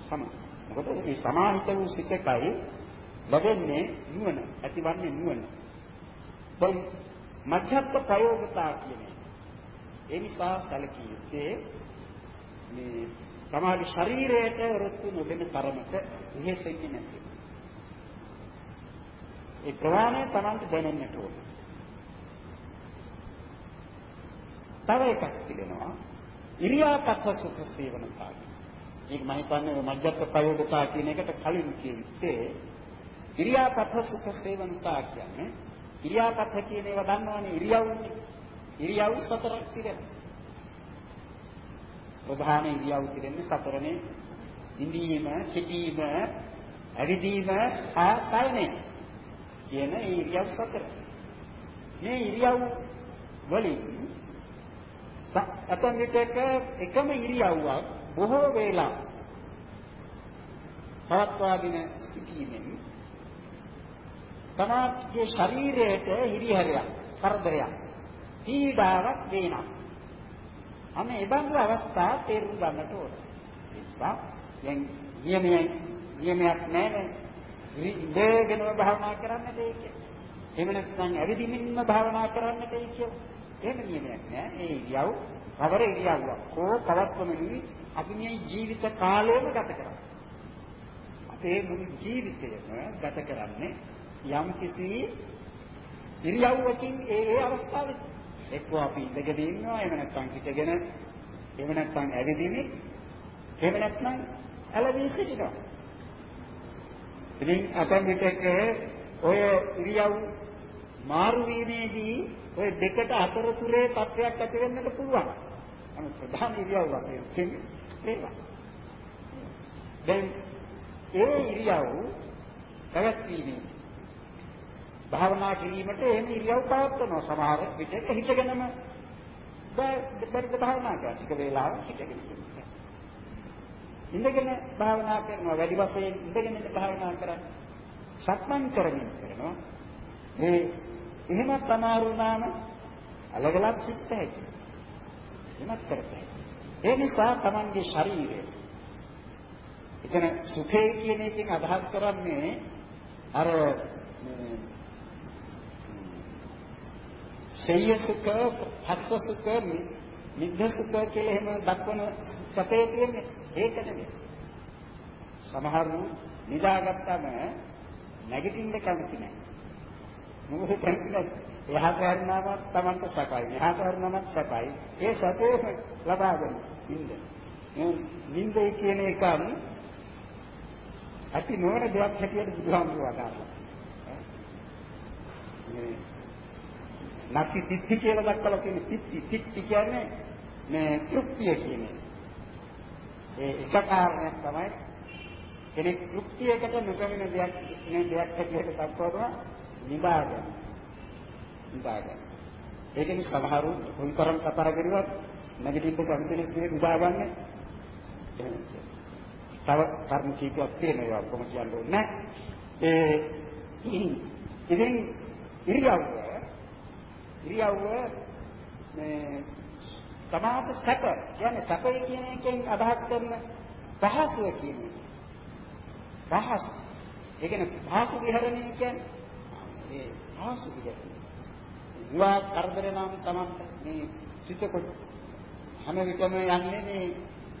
සම. මොකද මේ සමාහිත වූ සිතකයි ලැබෙන්නේ නුවණ, ඇතිවන්නේ නුවණ. දැන් මධ්‍යස්ථ ප්‍රයෝගතා කියන්නේ ඒ නිසා සැලකිය යුත්තේ මේ තමයි ශරීරයට වෘත්ති නොදෙන තරමට ඉහෙසෙන්නේ නැති. ඒ ප්‍රමාණය Tamanට දැනෙන්නට ඕන. තව එකක් තිබෙනවා ඉරියාපත සුඛ සේවනතා. මේක මම හිතන්නේ මධ්‍යස්ථ ප්‍රයෝගතා කියන එකට කලින් කිව්වේ ඉරියාපත සුඛ සේවනතා කියන්නේ ඉරියාපත කියන ඒවා දන්නවනේ ඉරියව්නේ. ඉරියව් සතරක් තිබෙනවා. ප්‍රධාන ඉරියව් තිබෙන්නේ සතරනේ. ඉඳීම, සිටීම, ඇවිදීම, හා සයනය. කියන ඒ ඉරියව් සතර. මේ ඉරියව් වලින් අතන් විටක එකම ඉරියව්වක් බොහෝ වේලා පවත්වාගෙන සිටීමෙන් තමාගේ ශරීරයට හිරිහැරයක් කරදරයක් පීඩාවක් දෙනවා. අන්න ඒ බඳු අවස්ථා තේරුම් ගන්නට ඕන. ඒ නිසා දැන් නියමයක් නියමයක් නැහැ ඉඳගෙනම භාවනා කරන්නට ඒක. එහෙම නැත්නම් ඇවිදින්මින්ම භාවනා කරන්නට ඒක. එහෙම නියමයක් නෑ. ඒ ඉරියව් කවර ඉරියව්වක් කෝ පවත්වමින් අපි මේ ජීවිත කාලයම ගත කරා. අපේ මුළු ජීවිතයම ගත කරන්නේ යම් කිසි ඉරියව්වකින් ඒ ඒ අවස්ථාවේ එක්කෝ අපි ඉඳගෙන ඉන්නවා එහෙම නැත්නම් හිටගෙන එහෙම නැත්නම් ඇවිදින්නේ එහෙම නැත්නම් ඇලවි සිටිනවා ඉතින් අපෙන් විටක ඔය ඉරියව් මාරු වීමේදී ඔය දෙකට අතරතුරේ තත්වයක් ඇති වෙන්නට පුළුවන්. අනිත් ප්‍රධාන ඉරියව් වශයෙන් කියන්නේ ඒවා. දැන් ඒ ඉරියව් පැවැත්වීමේ භාවනා කිරීමට එහෙම ඉරියව් පවත්වනවා. සමහර විටක හිතගෙනම. බැරිද භාවනා කරන්න? ටික වේලාවක් හිතගෙන ඉඳගෙන භාවනා කරනවා. වැඩි වශයෙන් ඉඳගෙන ඉඳ භාවනා කරන්නේ. සක්මන් කරමින් කරනවා. මේ එහෙමත් අමාරු වුණාම අලගලක් සිත් හැකි එහෙමත් කරතයි ඒ නිසා Tamanගේ ශරීරය. එතන සුඛේ කියන එකෙන් අදහස් කරන්නේ අර සේය සුඛ, හස්ස සුඛ, නිද්ද සුඛ කියලා එහෙම දක්වන සතේ තියෙන්නේ ඒක නෙමෙයි. සමහරු නිදාගත්තම නැගිටින්න කැමති නැහැ. මොකද කැමති එහාට හරිනාම Tamanට සපයි. එහාට හරිනාම සපයි. ඒ සතේ ලබා ගන්න නින්ද. නින්දේ කියන එකම ඇති නොවන දෙයක් හැටියට බුදුහාමුදුරුවෝ අදහනවා. මේ නැති තිත්ති කියලා දක්වලා තියෙන තිත්ති තිත්ති කියන්නේ මේ තෘප්තිය කියන්නේ. ඒ එක කාරණයක් තමයි කෙනෙක් තෘප්තියකට නොකමින දෙයක් මේ දෙයක් හැටියට දක්වනවා නිබාගන්න. නිබාගන්න. ඒකෙන් සමහරු කොයිතරම් කතර කරුවත් නැගිටින්න කැමති කෙනෙක් නිබාගන්නේ. තව කර්ම කීපයක් තියෙනවා කොහොමද කියන්නේ ඒ ඉතින් ඉරියව්ව ඉරියව්ව මේ තමාට සැප කියන්නේ සැපයි කියන එකෙන් අදහස් කරන පහසුව කියන්නේ පහස. ඒ කියන්නේ පහසු විහරණය කියන්නේ ඒ පහසු විහරණය. විවා කරදර නම් තමන්ට මේ සිත කොට හැම විටම යන්නේ මේ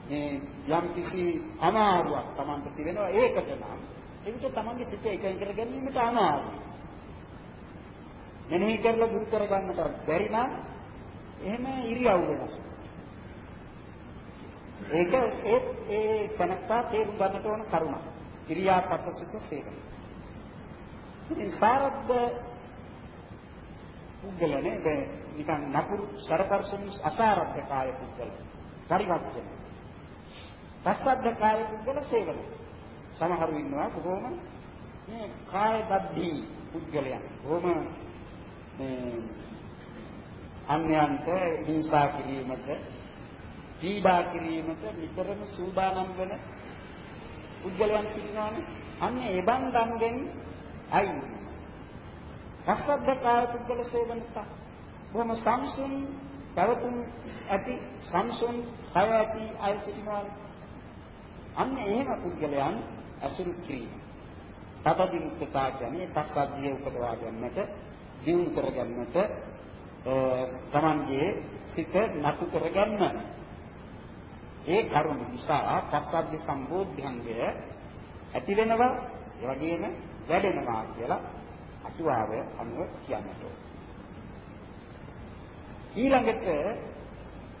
මේ යම් කිසි අමාරුවක් තමන්ට තිරෙනවා ඒකට නම් එවිට තමන්ගේ සිත එකඟ කර ගැනීමට අමාරුයි. මෙනෙහි කරලා දුරු කර ගන්නට බැරි නම් එහෙම ඉරියව් වෙනස්. ඒක ඒ ඒ තනත්තා තේරුම් ගන්නට ඕන කරුණ. ක්‍රියාපතසිත සේවය. ඉතින් සාරද්ද පුද්ගලනේ දැන් නිකන් නපුරු සරපර්ශන අසාරද්ද කාය පුද්ගල. පරිවර්තන. පස්සද්ද කාය පුද්ගල සේවන. සමහරු ඉන්නවා බොහොම මේ කාය බද්ධි පුද්ගලයන්. බොහොම මේ අන්‍යයන්ට හිංසා කිරීමට පීඩා කිරීමට නිතරම සූදානම් වෙන උද්ගලයන් සිටිනවානේ. අන්න ඒ බන්ධන්ගෙන් අයින් රසද්ද කාය පුද්ගල සේවනත බොහොම සංසුන් පැවතුම් ඇති සංසුන් කය ඇති අය සිටිනවා අන්න එහෙම පුද්ගලයන් අසුරු කිරීම. තපදිමුක්තතා කියන්නේ පස්සද්ධිය උපදවා ගන්නට දියුණු කරගන්නට තමන්ගේ සිත නතු කරගන්න. ඒ කරුණ නිසා පස්සද්ධි සම්බෝධ්‍යංගය ඇති වෙනවා ඒ වගේම වැඩෙනවා කියලා අටුවාව අනුව කියන්නට ඊළඟට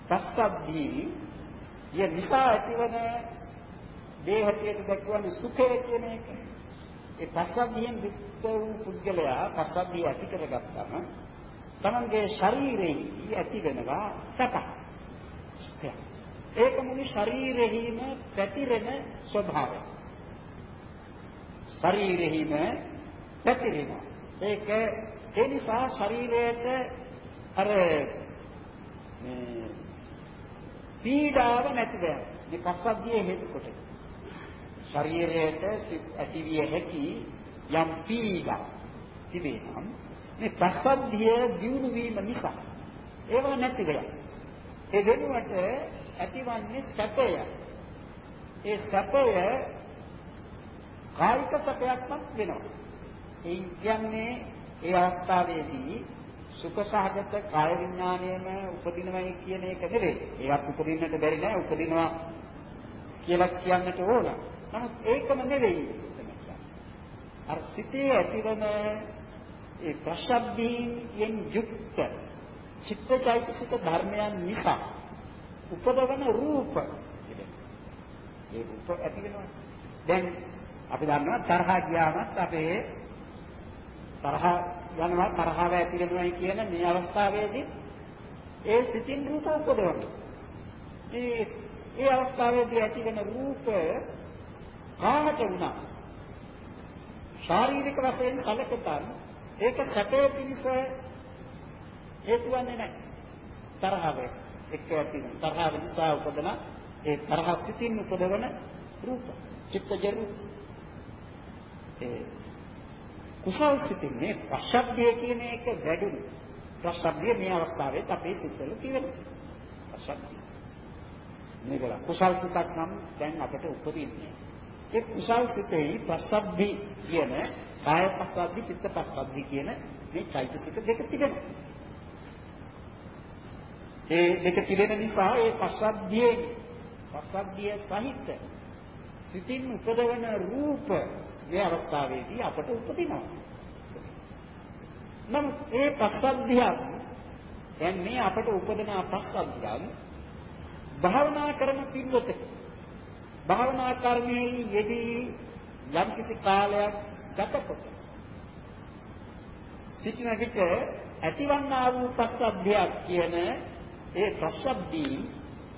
පස්සද්ධි ය නිසා ඇතිවන දේ හැටියට දක්වන සුඛය කියන එක ඒ පස්සද්ධියෙන් යුක්ත වූ පුද්ගලයා පස්සද්ධිය ඇති කරගත්තම තමන්ගේ ශරීරයේ ඇති වෙනවා සැප. ඒක මුළු ශරීරෙහිම පැතිරෙන ස්වභාවය. ශරීරෙහිම පැතිරෙනවා. ඒක ඒ නිසා ශරීරයට අර මේ පීඩාව නැති වෙනවා. මේ පස්සද්ධිය හේතු කොටයි. ශරීරයට ඇතිවිය හැකි යම් පීඩා තිබෙනවා මේ ප්‍රසද්ධිය දියුණු වීම නිසා ඒව නැති වෙනවා ඒ වෙනුවට ඇතිවන්නේ සැපය ඒ සැපය කායික සැපයක්වත් වෙනවා ඒ කියන්නේ ඒ අවස්ථාවේදී සුඛ සහගත කාය විඥාණයම උපදිනවයි කියන එක නෙවෙයි. ඒවත් උපදින්නට බැරි නෑ උපදිනවා කියලා කියන්නට ඕන. නමුත් ඒකම නෙවෙයි. අර සිතේ ඇතිවන ඒ ප්‍රශබ්දයෙන් යුක්ත චිත්තචෛතසික ධර්මයන් නිසා උපදවන රූප. ඒ රූප ඇති වෙනවා දැන් අපි දන්නවා තරහ ගියාමත් අපේ තරහ යනවා තරහව ඇති වෙනවා කියන මේ අවස්ථාවේදී ඒ සිතින් රූප උපදවනවා. ඒ ඒ අවස්ථාවේදී ඇති වෙන රූප කාමට වුණා. ශාරීරික වශයෙන් සැලකතන් ඒක සැපේ පිණිස හේතු වන්නේ නැහැ. තරහව එක්ක ඇති තරහව නිසා උපදන ඒ තරහ සිතින් උපදවන රූප චිත්තජ රූප ඒ කුසල් සිතින් මේ ප්‍රශබ්දය කියන එක වැඩිමු ප්‍රශබ්දය මේ අවස්ථාවේ අපේ සිත්වල තියෙනවා. ප්‍රශබ්දය. මේක කුසල් සිතක් නම් දැන් අපට උපදින්නේ. ඒ කුසල් සිතේ ප්‍රසබ්දි කියන කාය පස්සබ්දි චිත්ත පස්සබ්දි කියන මේ චෛතසික දෙක තිබෙනවා. ඒ දෙක තිබෙන නිසා ඒ පස්සබ්දියේ පස්සබ්දිය සහිත සිතින් උපදවන රූප මේ අවස්ථාවේදී අපට උපදිනවා. නමුත් ඒ පස්සබ්දියක් දැන් මේ අපට උපදන පස්සබ්දියක් භාවනා කරන පින්වතට භාවනා කර්මයේ යෙදී යම්කිසි කාලයක් ගතකොට සිටින විට ඇතිවන්නා වූ ප්‍රසබ්දයක් කියන ඒ ප්‍රසබ්දී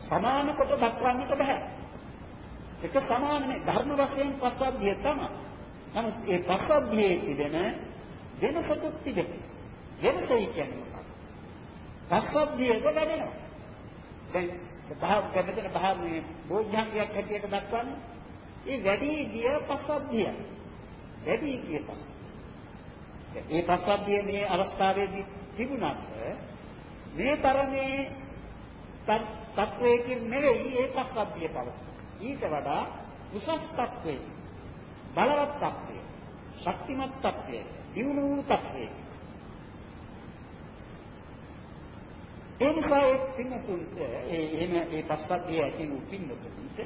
සමාන කොට දක්වන්නට බෑ. එක සමාන නේ ධර්ම වශයෙන් ප්‍රසබ්දිය තමයි. නමුත් ඒ ප්‍රසබ්දියේ තිබෙන වෙනසකුත් තිබෙනවා. වෙනසයි කියන්නේ මොකක්ද? ප්‍රසබ්දියක වැඩෙනවා. දැන් භාව මෙතන භාව මේ බෝධ්‍යංගයක් හැටියට දක්වන්නේ. ඒ වැඩි ගිය පස්සද්ධිය. වැඩි ගිය පස්ස. ඒ පස්සද්ධිය මේ අවස්ථාවේදී තිබුණත් මේ තරමේ තත්වයකින් නෙවෙයි ඒ පස්සද්ධිය පවතින. ඊට වඩා උසස් තත්වයේ බලවත් තත්වයේ ශක්තිමත් තත්වයේ දියුණු වූ තත්වයේ ඒ නිසා ඒ පින්නතුන්ට ඒ එහෙම ඒ පස්සද්ධිය ඇති වූ පින්නතුන්ට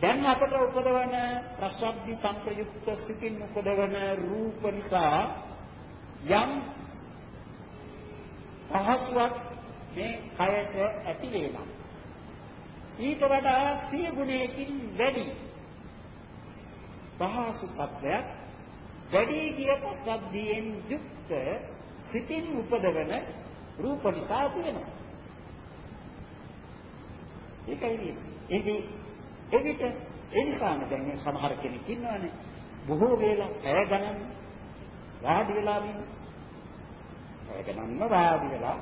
දැන් අපට උපදවන ප්‍රසබ්දි සංප්‍රයුක්ත සිතින් උපදවන රූප නිසා යම් පහසුවක් මේ කයට ඇති වෙනවා. ඊට වඩා සිය ගුණයකින් වැඩි පහසු පත්‍රයක් වැඩි ගිය පස්සද්ධියෙන් යුක්ත සිතින් උපදවන රූප නිසා තියෙනවා. ඒකයි මේ. ඒකේ එවිට ඒ නිසාම දැන් මේ සමහර කෙනෙක් ඉන්නවනේ බොහෝ වේලා ඇය ගණන් වාඩි වෙලා ඉන්න. ඇය ගණන්ම වාඩි වෙලා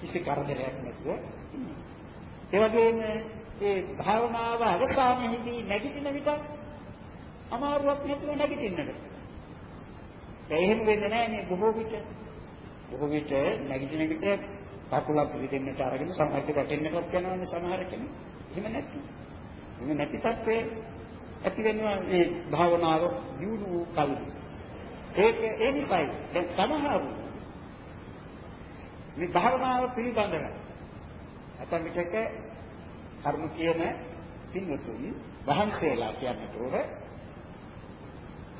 කිසි කරදරයක් නැතුව ඉන්නවා. ඒ වගේම ඒ භාවනාව අවසානයේදී නැගිටින විට අමාරුවක් නැතුව නැගිටින්නට. ඒ එහෙම වෙන්නේ නැහැ මේ බොහෝ විට බොහෝ විට නැගිටින විට කකුලක් රිදෙන්නට අරගෙන සමහරට වැටෙන්නටත් යනවානේ සමහර කෙනෙක්. එහෙම නැති. එහෙම නැති තත්ත්වේ ඇති වෙනවා මේ භාවනාව දියුණු වූ කල්හි. ඒක ඒ නිසායි දැන් සමහර මේ භාවනාව පිළිබඳව අතන් විටක කර්ම කියන පින්වතුන් වහන්සේලා කියන්නට ඕන.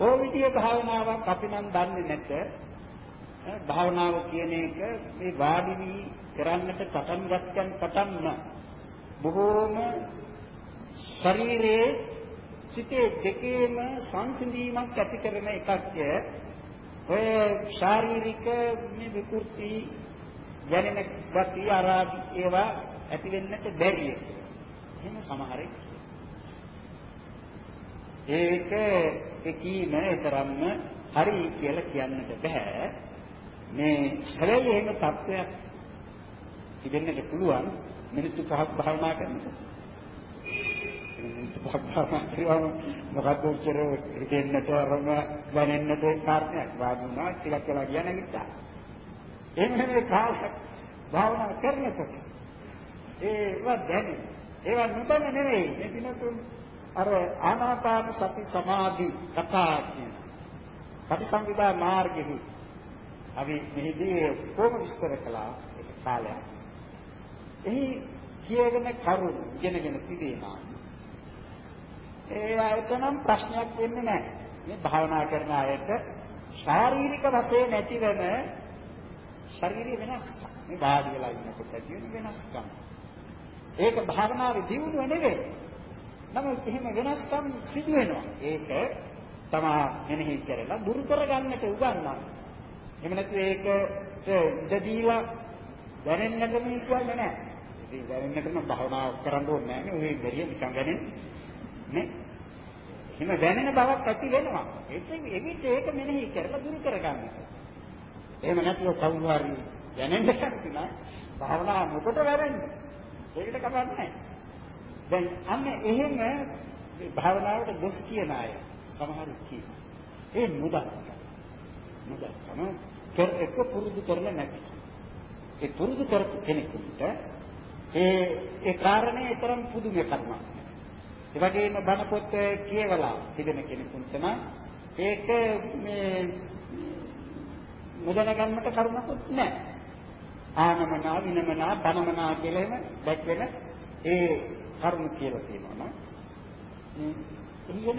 ඕ විදිය භාවනාවක් අපි නම් දන්නේ නැත. භාවනාව කියන එක මේ වාඩි වී කරන්නට පටන් ගත්තන් පටන්ම බොහෝම ශරීරයේ සිතේ දෙකේම සංසිඳීමක් ඇති කරන එකක්ය ඔය ශාරීරික මේ විකෘති දැනෙන ගති ආරාධි ඒවා ඇති වෙන්නට බැරිය. එහෙම සමහරෙක් ඒක එකීම තරම්ම හරි කියලා කියන්නට බෑ. මේ හැබැයි එහෙම තත්වයක් තිබෙන්නට පුළුවන් මිනිත්තු පහක් භාවනා කරනකොට. මිනිත්තු පහක් භාවනා කරාම මොකද උත්තර දෙන්නට අරම දැනෙන්නට කාරණයක් වාදුනා කියලා කියලා කියන නිසා. එහෙම නෙමෙයි කාලයක් භාවනා කරනකොට ඒවා දැනෙන. ඒවා නොදැන නෙවෙයි. මේ දිනතුන් අර ආනාපාන සති සමාධි කතා කියන. පටිසංවිදා මාර්ගෙහි අපි මෙහිදී කොහොම විස්තර කළා ඒක කාලයක්. එහි කියගෙන කරුණු ඉගෙනගෙන තිබේනා. ඒ ආයතනම් ප්‍රශ්නයක් වෙන්නේ නැහැ. මේ භාවනා කරන අයට ශාරීරික වශයෙන් ඇතිවන ශාරීරික වෙනස්කම්. මේ වාඩි වෙලා ඉන්නකොට ඇති වෙන වෙනස්කම්. ඒක භාවනාවේ දියුණුව නෙවෙයි. නමුත් එහෙම වෙනස්කම් සිදු වෙනවා. ඒක තමා මෙනෙහි කරලා දුරු කරගන්නට උගන්වනවා. එහෙම නැත්නම් ඒකට ඉඩ දීලා දැනෙන්නටම කියන්නේ නැහැ. ඉතින් දැනෙන්නටම භාවනා කරන්න ඕනේ නැහැ නේ. ඔය බැරිය නිකන් දැනෙන්නේ. නේ? එහෙම දැනෙන බවක් ඇති වෙනවා. ඒක එවිට ඒක මෙනෙහි කරලා දුරු කරගන්න. එහෙම නැතිව කවුරු හරි දැනෙන්න කැමති නම් භාවනා මොකට වැරෙන්නේ? ඒකට කපන්නේ දැන් අන්න එහෙම භාවනාවට දොස් කියන අය සමහරු කියනවා. ඒ මුදල්. මුදල් තමයි කර එක පුරුදු කරලා නැති. ඒ පුරුදු කරපු කෙනෙකුට ඒ ඒ කාරණේ තරම් පුදුම කර්මයක්. ඒ වගේම බණ පොත් කියවලා තිබෙන කෙනෙකුට නම් ඒක මේ මුදල ගන්නට කරුණකුත් නැහැ. ආනමනා විනමනා බනමනා කියලා එහෙම දැක්වෙන ඒ කරුණු කියලා තියෙනවා නේද? එහෙම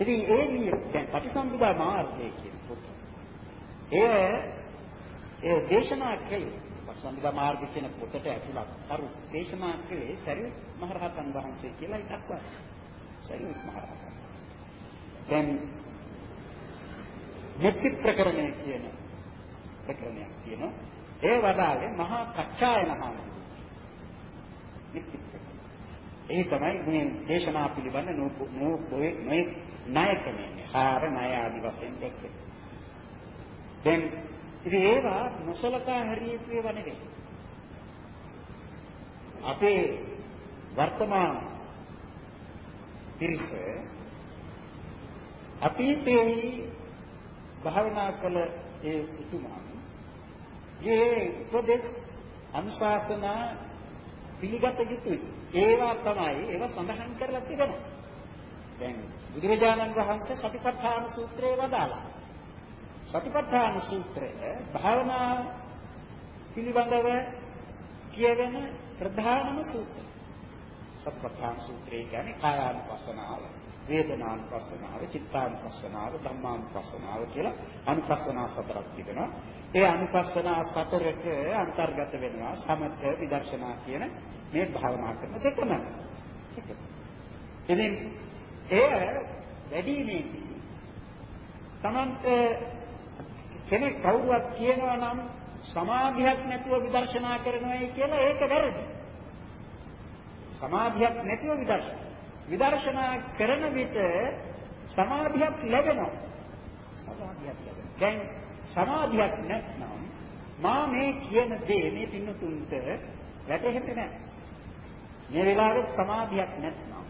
ඉතින් ඒ නිය දැන් පටිසම්භිදා මාර්ගය එය ඒ දේශනා කළේ වසන්දා මාර්ග කියන පොතට ඇතුළත් කරු දේශනා කළේ සරියුත් මහරහතන් වහන්සේ කියලා එකක් වත් සරියුත් මහරහතන් දැන් මෙත්ති ප්‍රකරණය කියන ප්‍රකරණයක් කියන ඒ වදාලේ මහා කච්චායන හාමුදුරුවෝ. ඒ තමයි මේ දේශනා පිළිබඳ නෝ නෝ නොයේ නායකමේ හාර නාය ආදි වශයෙන් දැක්කේ දැන් ඉතින් ඒවා නොසලකා හැරිය යුතු ඒවා නෙවෙයි. අපේ වර්තමාන පිරිස අතීතයේ භාවනා කළ ඒ උතුමන් ඒ උපදේශ අනුශාසනා පිළිගත යුතුයි. ඒවා තමයි ඒවා සඳහන් කරලා තිබෙනවා. දැන් බුදුරජාණන් වහන්සේ සතිපට්ඨාන සූත්‍රයේ වදාළා. සතිපට්ඨාන සූත්‍රය භාවනා පිළිබඳව කියවෙන ප්‍රධානම සූත්‍රය. සතිපට්ඨාන සූත්‍රය කියන්නේ කායානුපස්සනාව, වේදනානුපස්සනාව, චිත්තානුපස්සනාව, ධම්මානුපස්සනාව කියලා අනුපස්සනා හතරක් තිබෙනවා. ඒ අනුපස්සනා හතරක අන්තර්ගත වෙනවා සමථ විදර්ශනා කියන මේ භාවනා කරන දෙකම. ඉතින් එය වැඩිමේදී තමන්ට කෙනෙක් කවුරුවත් කියනවා නම් සමාධියක් නැතුව විදර්ශනා කරනවායි කියලා ඒක වැරදි. සමාධියක් නැතුව විදර්ශනා. විදර්ශනා කරන විට සමාධියක් ලැබෙනවා. සමාධියක් ලැබෙනවා. දැන් සමාධියක් නැත්නම් මා මේ කියන දේ මේ පින්නතුන්ට වැටහෙන්නේ නැහැ. මේ වෙලාවේ සමාධියක් නැත්නම්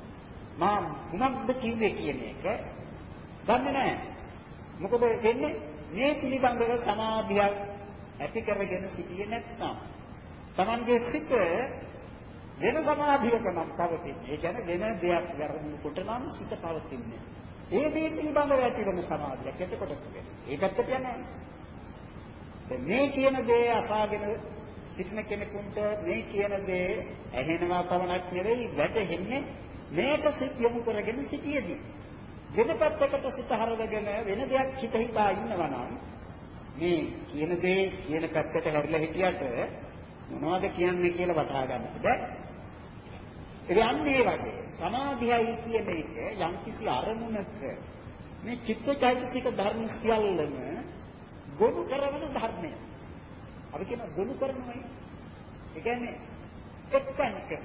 මා මොනක්ද කිව්වේ කියන එක දන්නේ නැහැ. මොකද වෙන්නේ මේ පිළිබඳව සමාධියක් ඇති කරගෙන සිටියේ නැත්නම් Tamanගේ සිත වෙන සමාධියක නම් පවතින්නේ. ඒ කියන්නේ වෙන දෙයක් වැරදුනකොට නම් සිත පවතින්නේ. ඒ දේ පිළිබඳව ඇති වෙන සමාධියක් එතකොට වෙන්නේ. ඒකත් කියන්නේ මේ කියන දේ අසාගෙන සිටින කෙනෙකුට මේ කියන දේ ඇහෙනවා පමණක් නෙවෙයි වැටහෙන්නේ මේක සිත් යොමු කරගෙන සිටියේදී වෙන පැත්තකට සිත හරවගෙන වෙන දෙයක් හිත හිතා ඉන්නවා නම් මේ කියන දේ කියන පැත්තට හැරිලා හිටියට මොනවද කියන්නේ කියලා වටහා ගන්නට බැහැ. ඒ යන්නේ වගේ සමාධියයි කියන එක යම්කිසි අරමුණක මේ චිත්තචෛතසික ධර්ම සියල්ලම ගොනු කරන ධර්මය. අපි කියන ගොනු කරනවායි. ඒ කියන්නේ එක්කන් කරන.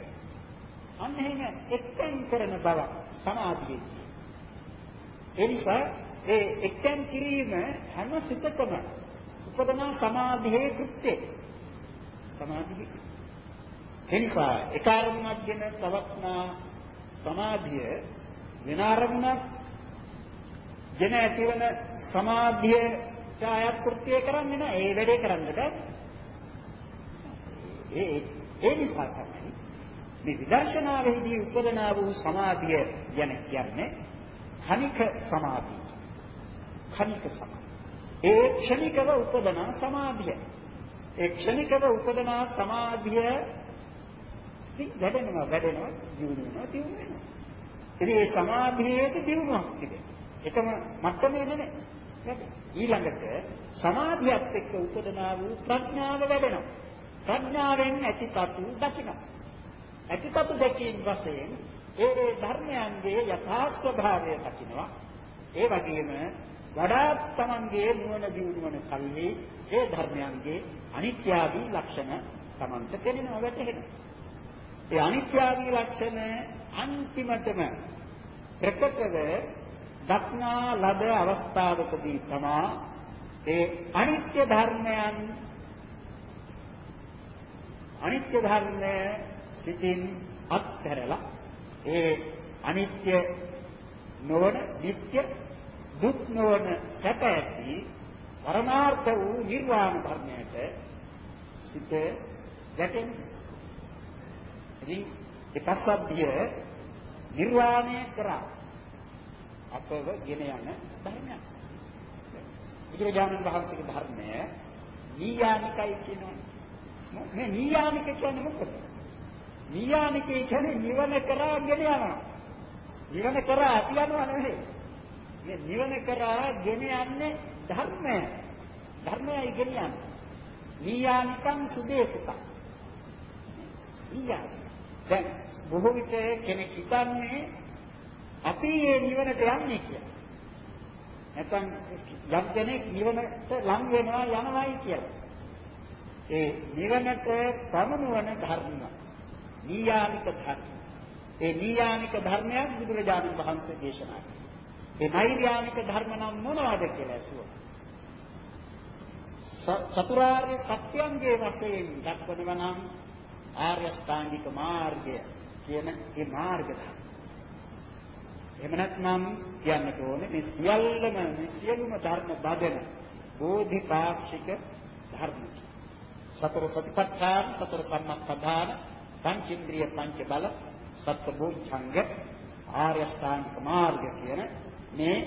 අන්න එහෙම එක්කන් කරන බව සමාධියේදී. ඒ නිසා ඒ එක්කන් කිරීම හැම සිතකම උපදන සමාධියේ කෘත්‍යය. සමාධිය. ඒ නිසා එක අරමුණක් ගැන පවත්නා සමාධිය වෙන අරමුණක් ගැන ඇතිවන සමාධියට අයත් කෘත්‍යය කරන්නේ නැහැ. ඒ වැඩේ කරන්න බෑ. ඒ ඒ නිසා තමයි මේ විදර්ශනාවේදී උපදනා වූ සමාධිය ගැන කියන්නේ කනික සමාධිය. කනික සමාධිය. ඒ ක්ෂණිකව උපදනා සමාධිය. ඒ ක්ෂණිකව උපදනා සමාධිය ඉතින් වැඩෙනවා වැඩෙනවා දියුණු වෙනවා දියුණු වෙනවා. ඉතින් මේ සමාධියේදී දියුණුවක් තිබෙනවා. එකම මට්ටමේ නෙමෙයි. ඊළඟට සමාධියත් එක්ක උපදනා වූ ප්‍රඥාව වැඩෙනවා. ප්‍රඥාවෙන් ඇතිපතු දකිනවා. ඇතිපතු දැකීම වශයෙන් ඒ ඒ ධර්මයන්ගේ යථා ස්වභාවය දකිනවා. ඒ වගේම වඩාත් Tamanගේ නුවණ දියුණුවන කල්හි ඒ ධර්මයන්ගේ අනිත්‍ය ආදී ලක්ෂණ Tamanට පෙනෙනවා වැටහෙනවා. ඒ අනිත්‍ය ආදී ලක්ෂණ අන්තිමටම ප්‍රකටව දක්නා ලද අවස්ථාවකදී තමා ඒ අනිත්‍ය ධර්මයන් අනිත්‍ය ධර්මය සිතින් අත්හැරලා ඒ අනිත්‍ය නොවන නিত্য දුක් නොවන සැප ඇති පරමාර්ථ වූ නිර්වාණ ධර්මයට සිත ගැටෙන්නේ. ඉතින් ඒ පස්සද්ධිය නිර්වාණය කරා අපව ගෙන යන ධර්මයක්. බුදුරජාණන් වහන්සේගේ ධර්මය නීයානිකයි කියනවා. මේ නීයානික කියන්නේ මොකද? නීයානිකේ කියන්නේ නිවන කරා ගෙන යනවා. නිවන කරා අපි යනවා නෙවෙයි. මේ නිවන කරා ගෙන යන්නේ ධර්මය. ධර්මයයි ගෙන යන්නේ. නීයානිකං සුදේශිකං. නීයානික. දැන් බොහෝ විට කෙනෙක් හිතන්නේ අපි මේ නිවනට යන්නේ කියලා. නැත්නම් යම් කෙනෙක් නිවනට ලං වෙනවා යනවායි කියලා. ඒ නිවනට පමනුවන ධර්ම. නීයානික ධර්ම. ඒ නීයානික ධර්මයක් බුදුරජාණන් වහන්සේ දේශනා කළා. ඒ නෛර්යානික ධර්ම නම් මොනවද කියලා ඇසුවා. චතුරාර්ය සත්‍යංගයේ වශයෙන් දක්වනවා නම් ආර්ය ශ්‍රාන්තික මාර්ගය කියන ඒ මාර්ග ධර්ම. එහෙම නැත්නම් කියන්නට ඕනේ මේ සියල්ලම මේ සියලුම ධර්ම බදන බෝධිපාක්ෂික ධර්ම. සතර සතිපට්ඨාන සතර සම්මප්පදාන පංචේන්ද්‍රිය පංච බල සත්බෝධංග ආර්ය අෂ්ටාංගික මාර්ග කියන මේ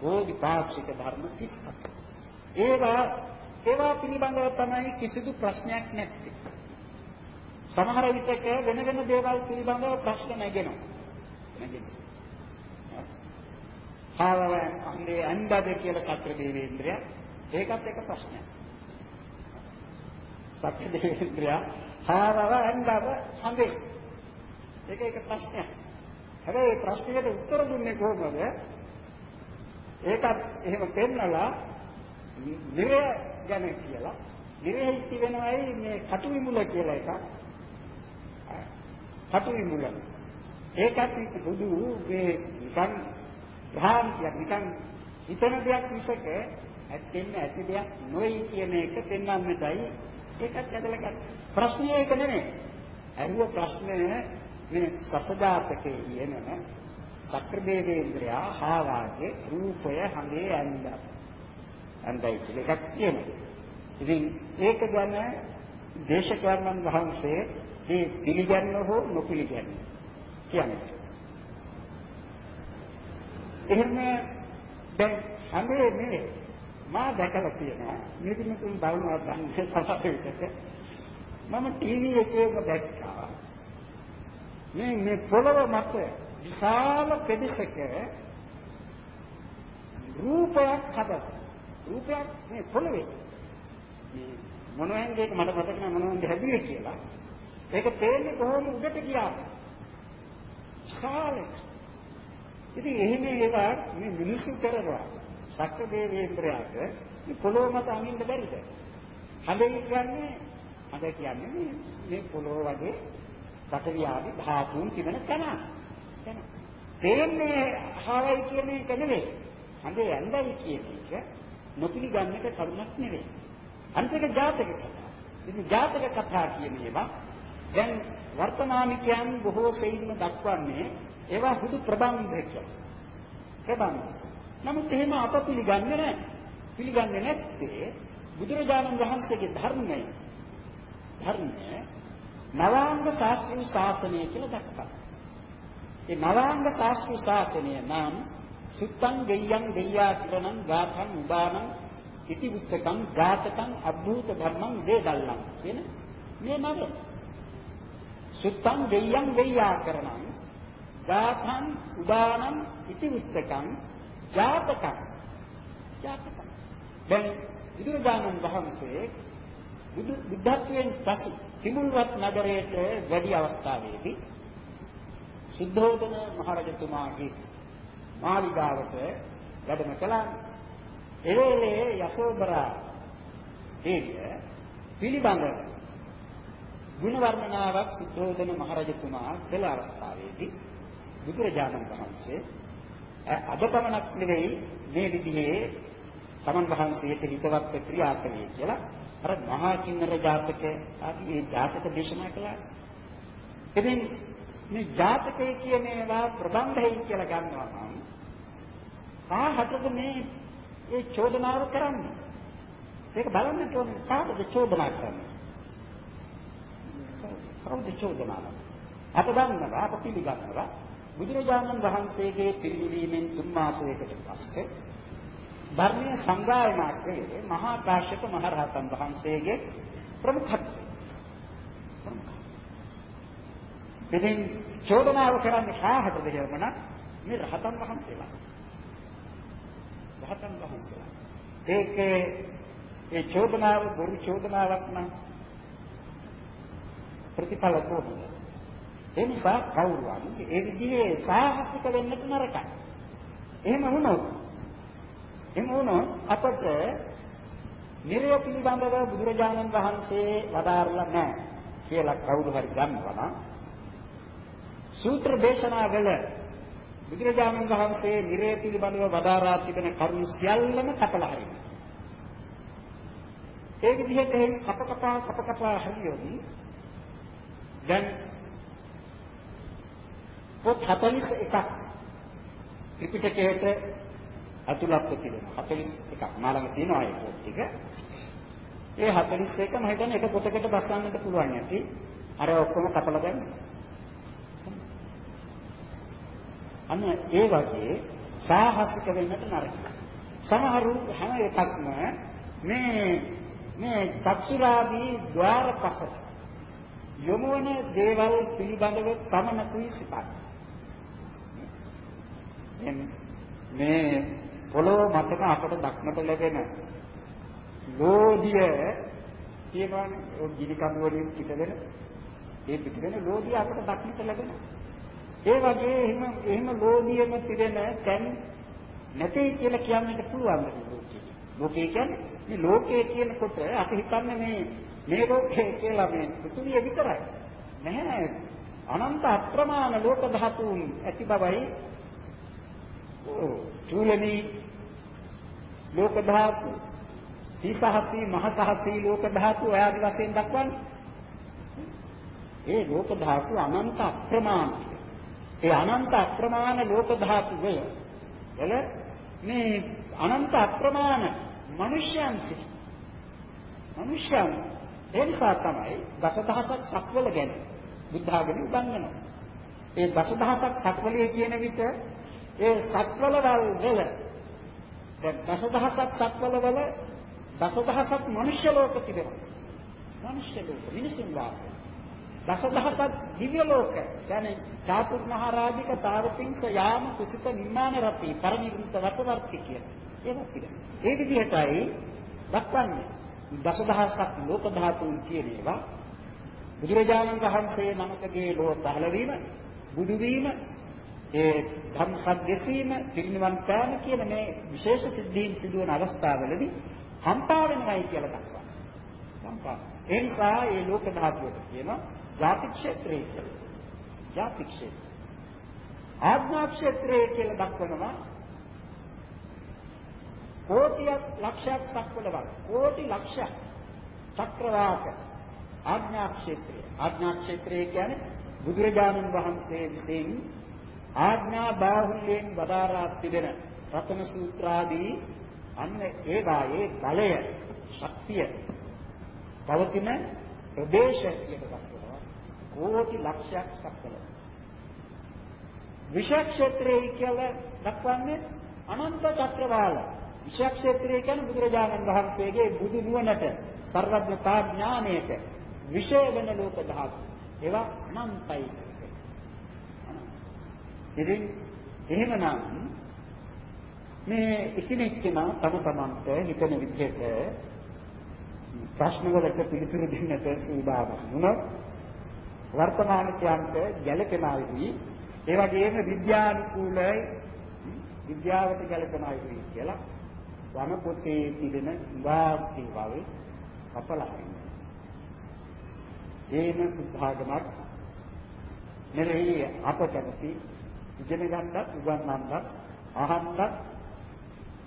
බෝධිපාක්ෂික ධර්ම 37. ඒවා ඒවා පිළිබඳව තමයි කිසිදු ප්‍රශ්නයක් නැත්තේ. සමහර විටක වෙන වෙන දේවල් පිළිබඳව ප්‍රශ්න නැගෙනවා. නැගෙනවා. ආවව අන්නේ අන්දද කියලා සත්‍ර දේවේන්ද්‍රයා ඒකත් එක ප්‍රශ්නයක්. සත්‍ර දේවේන්ද්‍රයා ආවව අන්දව හඳේ. ඒක එක ප්‍රශ්නයක්. හැබැයි ප්‍රශ්නෙට උත්තර දුන්නේ කොහොමද? ඒකත් එහෙම පෙන්නලා නිරය ගැන කියලා නිරෙහි තිබෙනවයි මේ කටු විමුල කියලා එකක්. කටු විමුල. ඒකත් බුදු මේ නිකන් භ්‍රාන්තියක් නිකන් හිතන දෙයක් මිසක ඇත්තෙන්න ඇති දෙයක් නොයි කියන එක පෙන්වන්නටයි ඒකත් ඇදලා ගන්න. ප්‍රශ්නේ ඒක නෙමෙයි. අරුව ප්‍රශ්නය මේ සසජාතකයේ කියනම චක්‍රදේවේන්ද්‍රයා හාවාගේ රූපය හඳේ ඇඳලා. අන්දයි කියලා එකක් කියනවා. ඉතින් ඒක ගැන දේශකයන්න් වහන්සේ මේ පිළිගන්න හෝ නොපිළිගන්න කියන්නේ. එහෙම දැන් හැමේ නෙවෙයි මා දැකලා තියෙනවා නිදිමතුන් බලනවා දැන් සමහර විටක. මම ටීවී එකේම දැක්කා. මේ මේ පොළව මත විශාල පෙදෙසක රූපයක් හදලා රූපයක් මේ පොළවේ. මේ මොනවෙන්දේක මට මතක නැහැ මොනවෙන්ද හැදුවේ කියලා. ඒක තේන්නේ කොහොම උඩට ගියාද? විශාලයි. ඉතින් එහෙම ඒවා මේ මිනිස්සු කරනවා. සක්‍ර දේවේන්ද්‍රයාට මේ පොළොව මත අනින්න බැරිද? හඳේ කියන්නේ හඳ කියන්නේ මේ පොළොව වගේ පඨවි ආදී ධාතුන් තිබෙන තැන. තැන. තේන්නේ හාවයි කියන එක නෙවෙයි. හඳේ ඇඳයි කියන එක නොපිළිගන්නට කරුණක් නෙවෙයි. අනිත් එක ජාතක කතා. ඉතින් ජාතක කතා කියන ඒවා දැන් වර්තමානිකයන් බොහෝ සෙයින්ම දක්වන්නේ ඒවා හුදු ප්‍රබන්ධක. ප්‍රබන්ධ. නමුත් එහෙම අප පිළිගන්නේ නැහැ. පිළිගන්නේ නැත්තේ බුදුරජාණන් වහන්සේගේ ධර්මය. ධර්මය නවාංග ශාස්ත්‍රීය ශාසනය කියලා දක්වනවා. ඒ නවාංග ශාස්ත්‍රීය ශාසනය නම් සුත්තං දෙයයන් දෙයයා කිරණං ගාථං උදානං ඉති උත්තකං ඝාතකං අභූත ධර්මං වේදල්ලං කියන මේ නම සුත්තං දෙයයන් දෙයයා කරණං ගාථං උදානං ඉති උත්තකං ජාතක ජාතක දැන් බුදුරජාණන් වහන්සේ බුදු බුද්ධත්වයෙන් පසු තිමුල්වත් නගරයට වැඩි අවස්ථාවේදී සුද්ධෝදන මහරජතුමාගේ මාලිගාවට වැඩම කළා. එවේලේ යසෝබරා දේවිය පිළිබඳ ගුණ වර්ණනාවක් සුද්ධෝදන මහරජතුමා කළ අවස්ථාවේදී බුදුරජාණන් වහන්සේ අද පමණක් නෙවෙයි මේ විදිහේ තමන් වහන්සේට හිතවත් ක්‍රියා කළේ කියලා අර මහා කින්නර ජාතක ආදී මේ ජාතක දේශනා කළා. ඉතින් මේ ජාතකය කියන ඒවා ප්‍රබන්ධයි කියලා ගන්නවා නම් කාහටද මේ ඒ චෝදනාව කරන්නේ? ඒක බලන්න ඕනේ කාටද චෝදනා කරන්නේ? කවුද චෝදනාව? අප දන්නවා අප පිළිගන්නවා බුදුරජාණන් වහන්සේගේ පිළිවිලීමෙන් තුන් මාසයකට පස්සේ ධර්මයේ සංගායනා කළේ මහා කාශ්‍යප මහ රහතන් වහන්සේගේ ප්‍රමුඛත්වය. ඉතින් චෝදනාව කරන්නේ කාහටද කියවන මේ රහතන් වහන්සේලා. රහතන් වහන්සේලා. ඒකේ ඒ චෝදනාව බොරු චෝදනාවක් නම් ප්‍රතිඵල කොහොමද? ඒ නිසා කවුරුන් ඒ විදිහේ සාහසික වෙන්නට නරකයි. එහෙම වුණොත් එහෙම වුණොත් අපට නිරය පිළිබඳව බුදුරජාණන් වහන්සේ වදාරලා නැහැ කියලා කවුරු හරි ගන්නවා නම් සූත්‍ර දේශනාවල බුදුරජාණන් වහන්සේ නිරය පිළිබඳව වදාරා තිබෙන කරුණු සියල්ලම කපලා හරිනවා. ඒ විදිහට එහෙම කප කපා කප කපා හරියොත් දැන් පොත් 41ක් ත්‍රිපිටකයට අතුලත්ව තිබෙනවා 41ක් මාළඟ තියෙනවා ඒ පොත් ටික. ඒ 41 මම හිතන්නේ එක පොතකට බස්සන්නට පුළුවන් නැති අර ඔක්කොම කපලා ගන්න. අන්න ඒ වගේ සාහසික වෙන්නට නරකයි. සමහරු හැම එකක්ම මේ මේ චක්ෂුරාදී ద్వාරපසට යොමුවන දේවල් පිළිබඳව පමණකුයි සිතන්නේ. මේ පොළොව මතක අපට දක්නට ලැබෙන ලෝධිය කියනවානේ ඔය ගිනි කඳු වලින් පිටවෙන ඒ පිටවෙන ලෝධිය අපට දක්නට ලැබෙනවා. ඒ වගේ එහෙම එහෙම ලෝධියම තිබෙන තැන් නැtei කියලා කියන්නට පුළුවන් ලෝකේ. ලෝකේ කියන්නේ මේ ලෝකේ කියනකොට අපි හිතන්නේ මේ මේ ලෝකේ කියලා මේ පෘථිවිය විතරයි. නැහැ. අනන්ත අප්‍රමාණ ලෝක ධාතුන් ඇති බවයි චූලනී ලෝක ධාතු තිසහසී මහසහසී ලෝක ධාතු ආදී වශයෙන් දක්වන්නේ. ඒ ලෝක ධාතු අනන්ත අප්‍රමාණ. ඒ අනන්ත අප්‍රමාණ ලෝක ධාතු වල වල මේ අනන්ත අප්‍රමාණ මිනිස්යන් සිට මිනිස්යන් ඒ නිසා තමයි දසදහසක් සක්වල ගැන බුද්ධ ආගම උගන්වනවා. ඒ දසදහසක් සක්වලයේ කියන විට ඒ සක්වල වල දැන් දසදහසක් සක්වල වල දසදහසක් මනුෂ්‍ය ලෝක තිබෙනවා. මනුෂ්‍ය ලෝක මිනිසුන් වාසය. දසදහසක් දිව්‍ය ලෝක. කියන්නේ චාතුර් මහරජික තාවතිංස යාම කුසිත නිර්මාණ රති පරිනිර්මිත වසවර්ති කියන. ඒක පිළිගන්න. ඒ විදිහටයි දක්වන්නේ. දසදහසක් ලෝක ධාතුන් කියන ඒවා බුදුරජාණන් වහන්සේ නමකගේ ලෝක පහළ වීම බුදු වීම ඒ ධම්ම සත්‍යසීම පිරිනිවන් පෑම කියන මේ විශේෂ සිද්ධීන් සිදුවන අවස්ථාවලදී සම්පා වෙනවයි කියලා දක්වනවා. සම්පා. ඒ නිසා මේ ලෝක ධාතුවට කියනවා ජාති ක්ෂේත්‍රය කියලා. ජාති ක්ෂේත්‍රය. ආඥා ක්ෂේත්‍රය කියලා දක්වනවා කෝටියක් ලක්ෂයක් සක්වලවල් කෝටි ලක්ෂයක් චක්‍රවාක ආඥා ක්ෂේත්‍රය ආඥා ක්ෂේත්‍රය කියන්නේ බුදුරජාණන් වහන්සේ විසින් ආඥා බාහුල්‍යයෙන් වදාරා තිබෙන රතන සූත්‍රාදී අන්න ඒ වායේ බලය ශක්තිය පවතින ප්‍රදේශ කියන දක්වනවා කෝටි ලක්ෂයක් සක්වල විශේෂ ක්ෂේත්‍රය කියලා දක්වන්නේ අනන්ත චක්‍රවාල විශේෂ ක්ෂේත්‍රය කියන්නේ බුදුරජාණන් වහන්සේගේ බුදු නුවණට සර්වඥතා ඥානයට විශේෂ වෙන ලෝක ධාතු. ඒවා අනන්තයි. ඉතින් එහෙමනම් මේ එකිනෙක කෙනා තම තමන්ට හිතන විදිහට ප්‍රශ්න වලට පිළිතුරු දෙන්නට සූදානම් වුණා. වර්තමාන ක්‍යාන්ත ගැළපෙන අයුයි ඒ වගේම විද්‍යානුකූලයි විද්‍යාවට ගැළපෙන අයුයි කියලා වම පොතේ තිබෙන වාක්‍ය වල අපලහින්. ඒන බුද්ධාගමක් නෙවෙයි අප කැමති ඉගෙන ගන්නත් උගන්වන්නත් අහන්නත්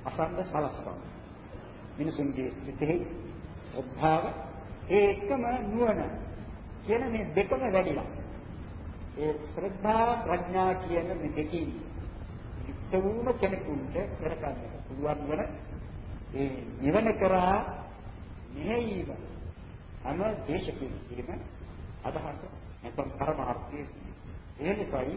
අසන්න සලස්වන්න. මිනිසුන්ගේ සිතෙහි ශ්‍රද්ධාව ඒ එකම නුවණ කියන මේ දෙකම වැඩිලා. ඒ ශ්‍රද්ධා ප්‍රඥා කියන මේ දෙකෙන් යුක්තවම කෙනෙකුට කරගන්න පුළුවන් වන ඒ නිවන කරා මෙහෙයීම අම දේශකෙකින් කියන අදහස නැත්නම් පරමාර්ථය ඒ නිසායි